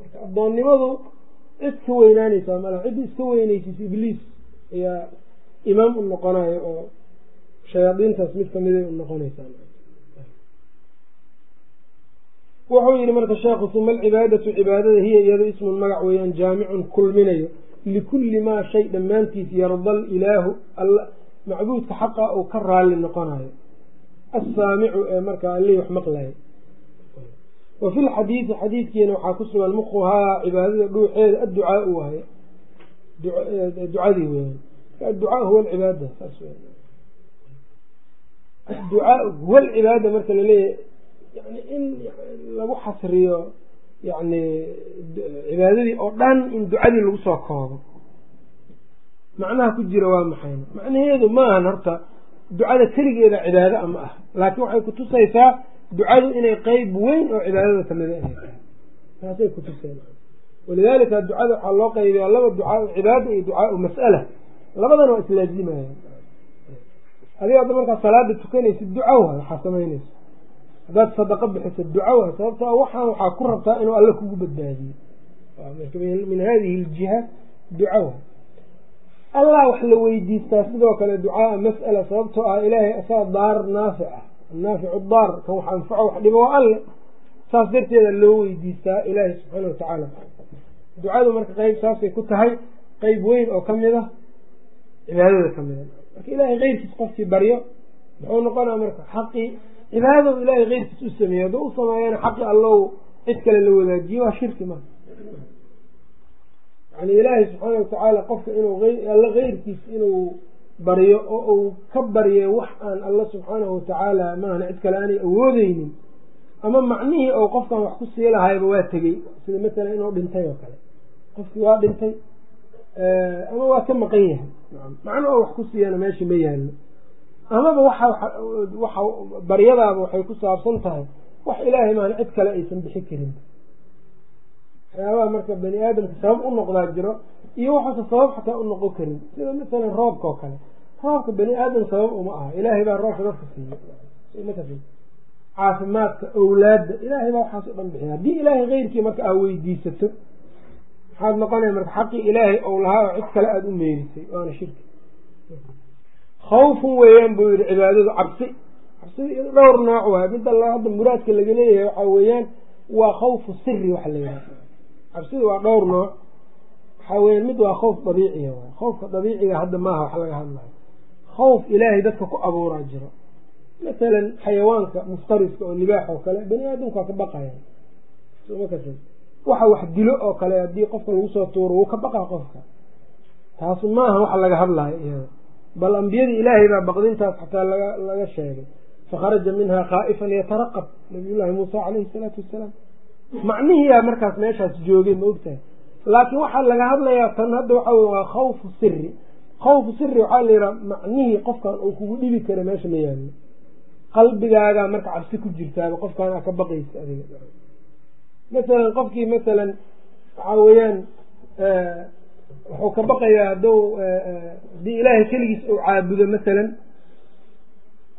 Marka addoonnimadu cid ka weynaanaysaa mala ciddi iska weynaysiis ibliis ayaa imaam u noqonayo oo shayaadiintaas mid kamiday u noqonaysaa wuxuu yihi marka sheekhu uma alcibaadatu cibaadada hiya iyado ismun magac weeyaan jaamicun kulminayo. Likulli maa shay dhammaantiis yarda ilaahu macbuudka xaqa uu ka raalli noqonayo. Assaamicu ee markaa allihii wax maqlayo wa fi lxadiidi xadiidkiina waxaa ku sugan muquhaa cibaadada dhuuxeeda adducaa u wahay ducadii weyan adducaa huwa alcibaada saas w adducaa huwa alcibaada marka la leeyahay yani in lagu xasriyo yani cibaadadii oo dhan in ducadii lagu soo koobo. Macnaha ku jira waa maxayna macnaheedu maahan horta ducada keligeeda cibaado ama ah. Laakiin waxay kutusaysaa ducadu inay qeyb weyn oo cibaadada kamida inay tahay taasay kutuseen walidaalika ducada waxaa loo qaybiyaa laba ducaau cibaada iyo ducaau mas'ala labadana waa islaazimaya adiga hadda markaa salaada tukanaysid duca waay waxaa samaynaysa haddaad sadaqa bixiso duca waay. Sababtoo waxaan waxaa ku rabtaa inuu alle kugu badbaadiyo. Min hadihi aljiha duca waay. Allah wax la weydiistaa sidoo kale ducaaa mas'ala sababtoo ah ilaahay asaa daar naafic ah. Annaaficu daar kan wax anfaco wax dhibo waa alle. Saas darteeda loo weydiistaa ilaahay subxaana watacaala ducadu marka qeyb saasay ku tahay qeyb weyn oo ka mid ah cibaadada ka mid a marka ilaahay keyrkiis qofkii baryo muxuu noqonaa marka xaqii. Cibaadadu ilaahay keyrkiis u sameeyey hadduu u sameeyana xaqi allow cid kale la wadaajiyo waa shirki marka yani ilaahay subxaana watacaala qofka inuu alla keyrkiis inuu baryo oo uu ka baryo wax aan alla subxaanahu watacaala maahna cid kale aanay awoodeynin ama macnihii ou qofkan wax ku sii lahayba waa tegey sida masalan inuu dhintay oo kale. Qofkii waa dhintay ama waa ka maqan yahay. Macno oo wax ku siiyana meesha ma yaallo amaba waxa baryadaaba waxay ku saabsan tahay wax ilaahay maana cid kale aysan bixi karin. Waxyaabaha marka bani aadamka sabab u noqdaa jiro iyo waxaase sabab xataa u noqon karin. Sida masalan roobka oo kale. Roobka bani aadam sabab uma aha. Ilaahay baa roobka dadka siiye caafimaadka awlaadda ilaahay baa waxaas o dhan bixiya haddii ilaahay keyrkii marka aa weydiisato maxaad noqonaya marka xaqii ilaahay ou lahaa oo cid kale aada u meerisay waana shirki. Khawfun weeyaan buu yihi cibaadadu cabsi. Cabsida dhowr nooc waay. Midda hadda muraadka laga leeyahay waxaa weeyaan waa khawfu siri waxa la yidhaha cabsida waa dhowr nooc. Waxaa weyaan mid waa khawf dabiiciga waay. Khawfka dabiiciga hadda maaha wax laga hadlayo khawf ilaahay dadka ku abuuraa jiro. Masalan xayawaanka muftariska oo libaax oo kale bani aadamka waa ka baqaya waxa wax dilo oo kale haddii qofka lagu soo tuuro wuu ka baqaa qofka. Taas maaha waxa laga hadlayo iyada bal ambiyadii ilaahay baa baqdintaas xataa laga sheegay. Fakharaja minha khaa'ifan yataraqab nabiyullaahi muusa caleyhi salaatu wassalaam macnihiyaa markaas meeshaas joogay ma ogtahay? Laakiin waxaa laga hadlayaa tan hadda waxa wey waa khawfu siri khawfu siri waxaa la yidhaha macnihii qofkan uu kugu dhibi kara meesha ma yaallo. Qalbigaagaa marka cabsi ku jirtaaba qofkaan aa ka baqaysa adiga masalan qofkii masalan waxaa weeyaan wuxuu ka baqayaa hadduu haddii ilaahay keligiis uu caabudo masalan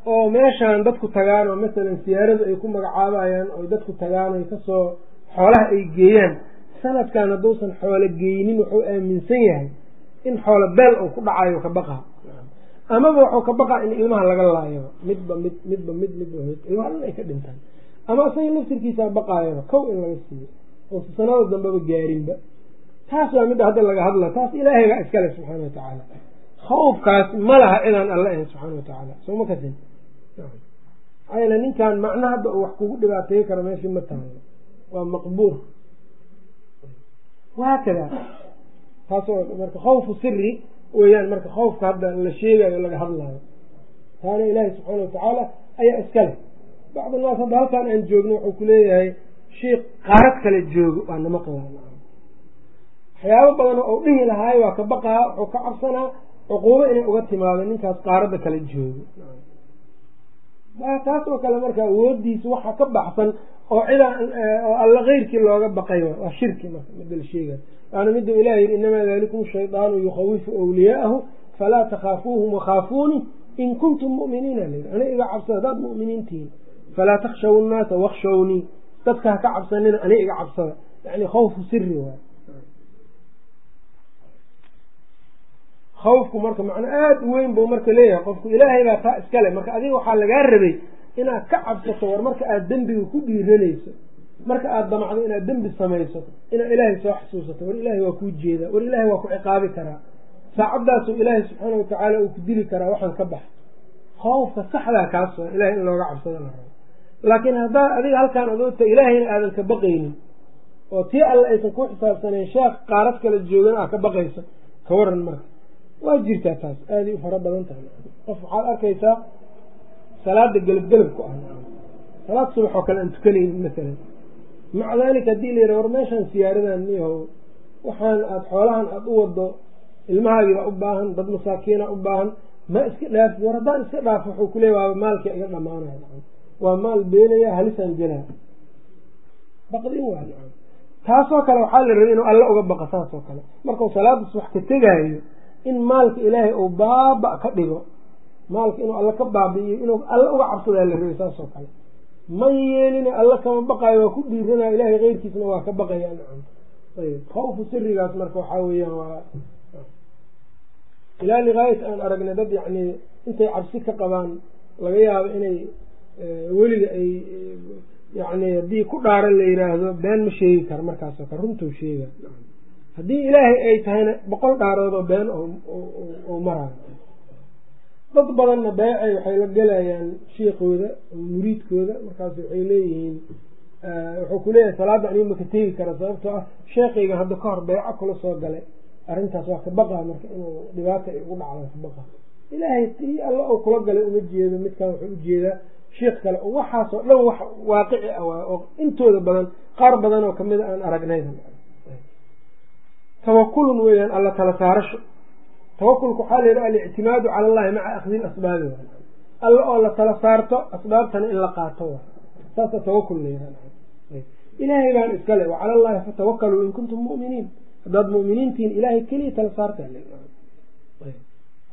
oo meeshaan dadku tagaan oo masalan siyaaradu ay ku magacaabayaan oy dadku tagaan oy ka soo xoolaha ay geeyaan sanadkan hadduusan xoolo geynin wuxuu aaminsan yahay in xoolo beel uu ku dhacayo ka baqaa amaba wuxuu ka baqaa in ilmaha laga laayo. Midba mid midba mid midba mid. Ilmaha dhan ay ka dhintaan ama isaga laftirkiisaa baqaayaba kow in laga siiyo oo sanada dambeba gaarinba taas waa midda hadda laga hadla taas ilaahaygaa iskale subxaana watacaala khawfkaas ma laha cidaan alla ahayn subxaana watacaala soo ma kasin? Maxaa ninkan macno hadda uu wax kugu dhibaateey karo meeshii ma taalo waa maqbuur. Wahaakada taas marka khawfu siri weeyaan marka khawfka hadda la sheegayo laga hadlayo taana ilaahay subxaana watacaala ayaa iskale bacd naas hadda halkaan aan joogno wuxuu ku leeyahay sheikh qaarad kale joogo waa namaqlaa waxyaabo badan oo dhihi lahaayo waa ka baqaa wuxuu ka cabsanaa cuquubo inay uga timaado ninkaas qaaradda kale joogo taas oo kale marka awoodiisa waxa ka baxsan oo cidaan oo alla keyrkii looga baqay waa shirki marka mida la sheegay waana miduu ilah yihi inamaa dalikum shaydaanu yukhawifu awliyaa'ahu falaa takhaafuuhum wakhaafuuni in kuntum mu'miniina ana iga cabsada haddaad mu'miniintihiin falaa takshaw nnaasa wakshawnii dadka ha ka cabsanina ani iga cabsada yani khawfu siri waay khawfku marka macno aada u weyn buu marka leeyahay qofku ilaahay baa taa iskale marka adiga waxaa lagaa rabay inaad ka cabsato war marka aada dembiga ku dhiiranayso marka aada damacdo inaad dembi samayso inaad ilaahay soo xasuusato war ilaahay waa kuu jeedaa war ilaahay waa ku ciqaabi karaa saacaddaasuu ilaahay subxaana watacaala uu ku dili karaa waxaan ka bax khawfka saxdaa kaas ilahay in looga cabsado la rabo laakiin haddaa adiga halkaan adoota ilaahayna aadan ka baqaynin oo tii alle aysan ku xisaabsanayn sheekh qaarad kala joogan aa ka baqayso ka waran marka. Waa jirtaa taas aaday u fara badan tahay. Qof waxaad arkaysaa salaada gelabgelab ku ah. Salaad subax oo kale aan tukanaynin masalan. Maca daalika haddii la yidhaha war meeshaan siyaaradan miyahow? Waxaan aada xoolahan aada u wado ilmahaagiibaa u baahan dad masaakiina u baahan. Ma iska dhaaf war haddaan iska dhaaf wuxuu kuleey waaba maalkii iga dhamaanaya waa maal beenaya halisaan gelaa baqdin waa taasoo kale waxaa la rabay inuu alla uga baqa saasoo kale. Markuu salaada subax ka tegaayo in maalka ilaahay uu baaba ka dhigo maalka inuu alla ka baabi'iyo inuu alla uga cabsadaa la rabay saasoo kale. Ma yeelina alla kama baqaayo waa ku dhiiranaya ilaahay keyrkiisna waa ka baqaya nacam ayb khawfu sirigaas marka waxaa weeyaan waa ilaa ligaayat aan aragnay dad yacni intay cabsi ka qabaan laga yaabo inay weliga ay yacni haddii ku dhaaran la yidhaahdo been ma sheegi kara markaasoo kale runtuu sheega. Haddii ilaahay ay tahayna boqol dhaarood oo been oo maraayo. Dad badanna beecay waxay la gelayaan shiikooda muriidkooda markaas waxay leeyihiin wuxuu kuleeyahay salaadda anigu maka tegi kara sababtoo ah sheekayga hadda ka hor beeco kula soo galay. Arrintaas waa ka baqaa marka inuu dhibaata ay ugu dhacdo ka ilaahay tii alla uu kula galay uma jeedo midkan wuxuu u jeedaa sheikh kale oo waxaasoo dhan wax waaqici ah waay oo intooda badan qaar badan oo kamida aan aragnayda tawakulun weeyaan alla tala saarasho. Tawakulka waxaa la yidhaha alictimaadu cala allahi maca akhdi lasbaabi alla oo la tala saarto asbaabtana in la qaato. Saasa tawakul layaha ilaahay baan iskale wacala allahi fatawakkaluu in kuntum mu'miniin. Haddaad mu'miniintihiin ilaahay keliya tala saarta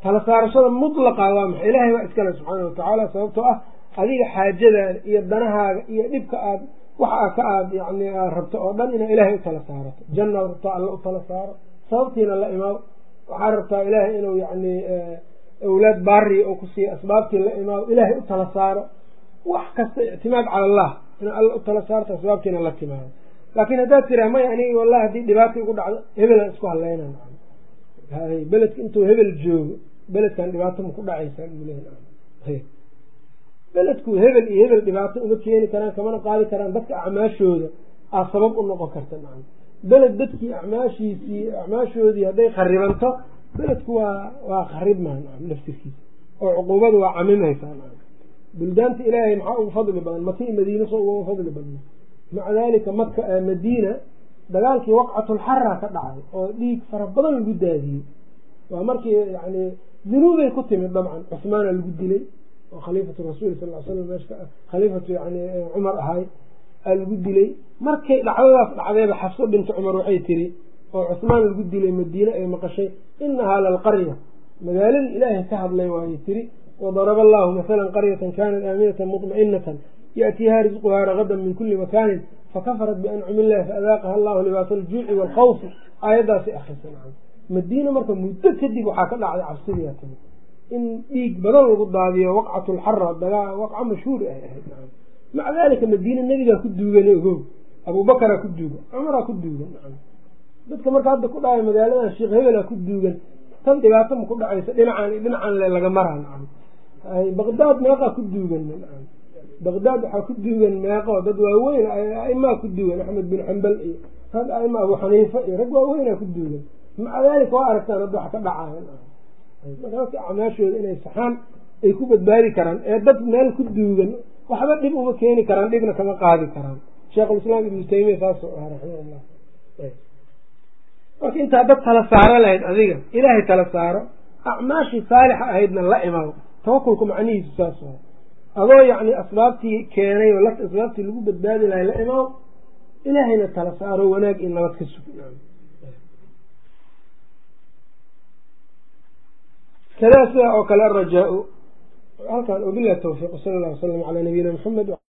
tala saarashada mutlaqa waa maxay? Ilaahay baa iskale subxaana watacaala sababtoo ah adiga xaajadaada iyo danahaaga iyo dhibka aad waxa ka aad yani rabto oo dhan inaa ilaahay u tala saarato jannaad rabtaa alla u tala saaro. Sababtiina la imaado waxaad rabtaa ilaahay inuu yani awlaad baariya oo kusiiya asbaabtii la imaado ilaahay u tala saaro. Wax kasta ictimaad cala allah ina alla u tala saarto asbaabtiina la timaado. Laakiin haddaad tiraa maya aniga wallahi haddii dhibaata igu dhacdo hebelaan isku hadlayna beledka intuu hebel joogo beledkan dhibaato ma ku dhacaysaa beledku hebel iyo hebel dhibaato uma keeni karaan kamana qaadi karaan dadka acmaashooda. Aa sabab u noqon karta maa beled dadkii acmaashiisii acmaashoodii hadday kharibanto beledku waa waa kharib maa laftirkiisa oo cuquubadu waa camimaysaa buldaanta ilaahay maxaa ugu fadli badan? Maka i madiina soo uga fadli badna maca daalika maka madiina dagaalkii waqcatulxara ka dhacay oo dhiig fara badan lagu daadiyey. Waa markii yani dunuubay ku timid dabcan cusmaana lagu dilay oo khaliifatu rasuuli sal l slam khaliifatu yani cumar ahay lagu dilay. Markay dhacdadaas dhacdeeba xafso binta cumar waxay tiri oo cusmaan lagu dilay madiine ay maqashay inahaa lalqarya magaaladii ilaahay ka hadlay waayay tiri wadaraba allahu masalan qaryatan kanat aaminatan mطmainatan yaأtiiha risquhaa ragadan min kuli makaanin fakafarat biancumi illahi faadaaqaha allahu libaasa aljuuci waalkhawfi aayaddaasay akrisa madiina marka muddo kadib waxaa ka dhacday cabsidiyaa timi in dhiig badan lagu daadiyo waqcat lxara dagaa waqco mashhuur ay ahayd maca dalika madiina nebigaa ku duugan ogow abubakaraa ku duugan cumaraa ku duugan dadka marka hadda ku dhacay magaaladan sheekh hebelaa ku duugan tan dhibaato ma ku dhacaysa dhinacan dhinacan le laga maraa baqdaad meeqaa ku duugan baqdaad waxaa ku duugan meeqo dad waaweyn aimaa ku duugan axmed bin xambal iyo rag aima abu xaniifa iyo rag waaweynaa ku duugan. Maca dalika waa aragtaan hadda wax ka dadka acmaashooda inay saxaan ay ku badbaadi karaan ee dad meel ku duugan waxba dhib uma keeni karaan dhibna kama qaadi karaan. Sheikhulislaam ibnu taymiya saasoo aha raximahullah. Marka intaa dad tala saaro lahayd adiga ilaahay tala saaro acmaashii saalixa ahaydna la imaado. Tawakulku macnihiisu saas waay adoo yacni asbaabtii keenay oo asbaabtii lagu badbaadi lahay la imaado ilaahayna tala saaro wanaag in nabad ka sug kadaa sidaa oo kale arajaa-u halkan wabilahi tawfiiq sala allah wasalam calaa nabiyina maxamed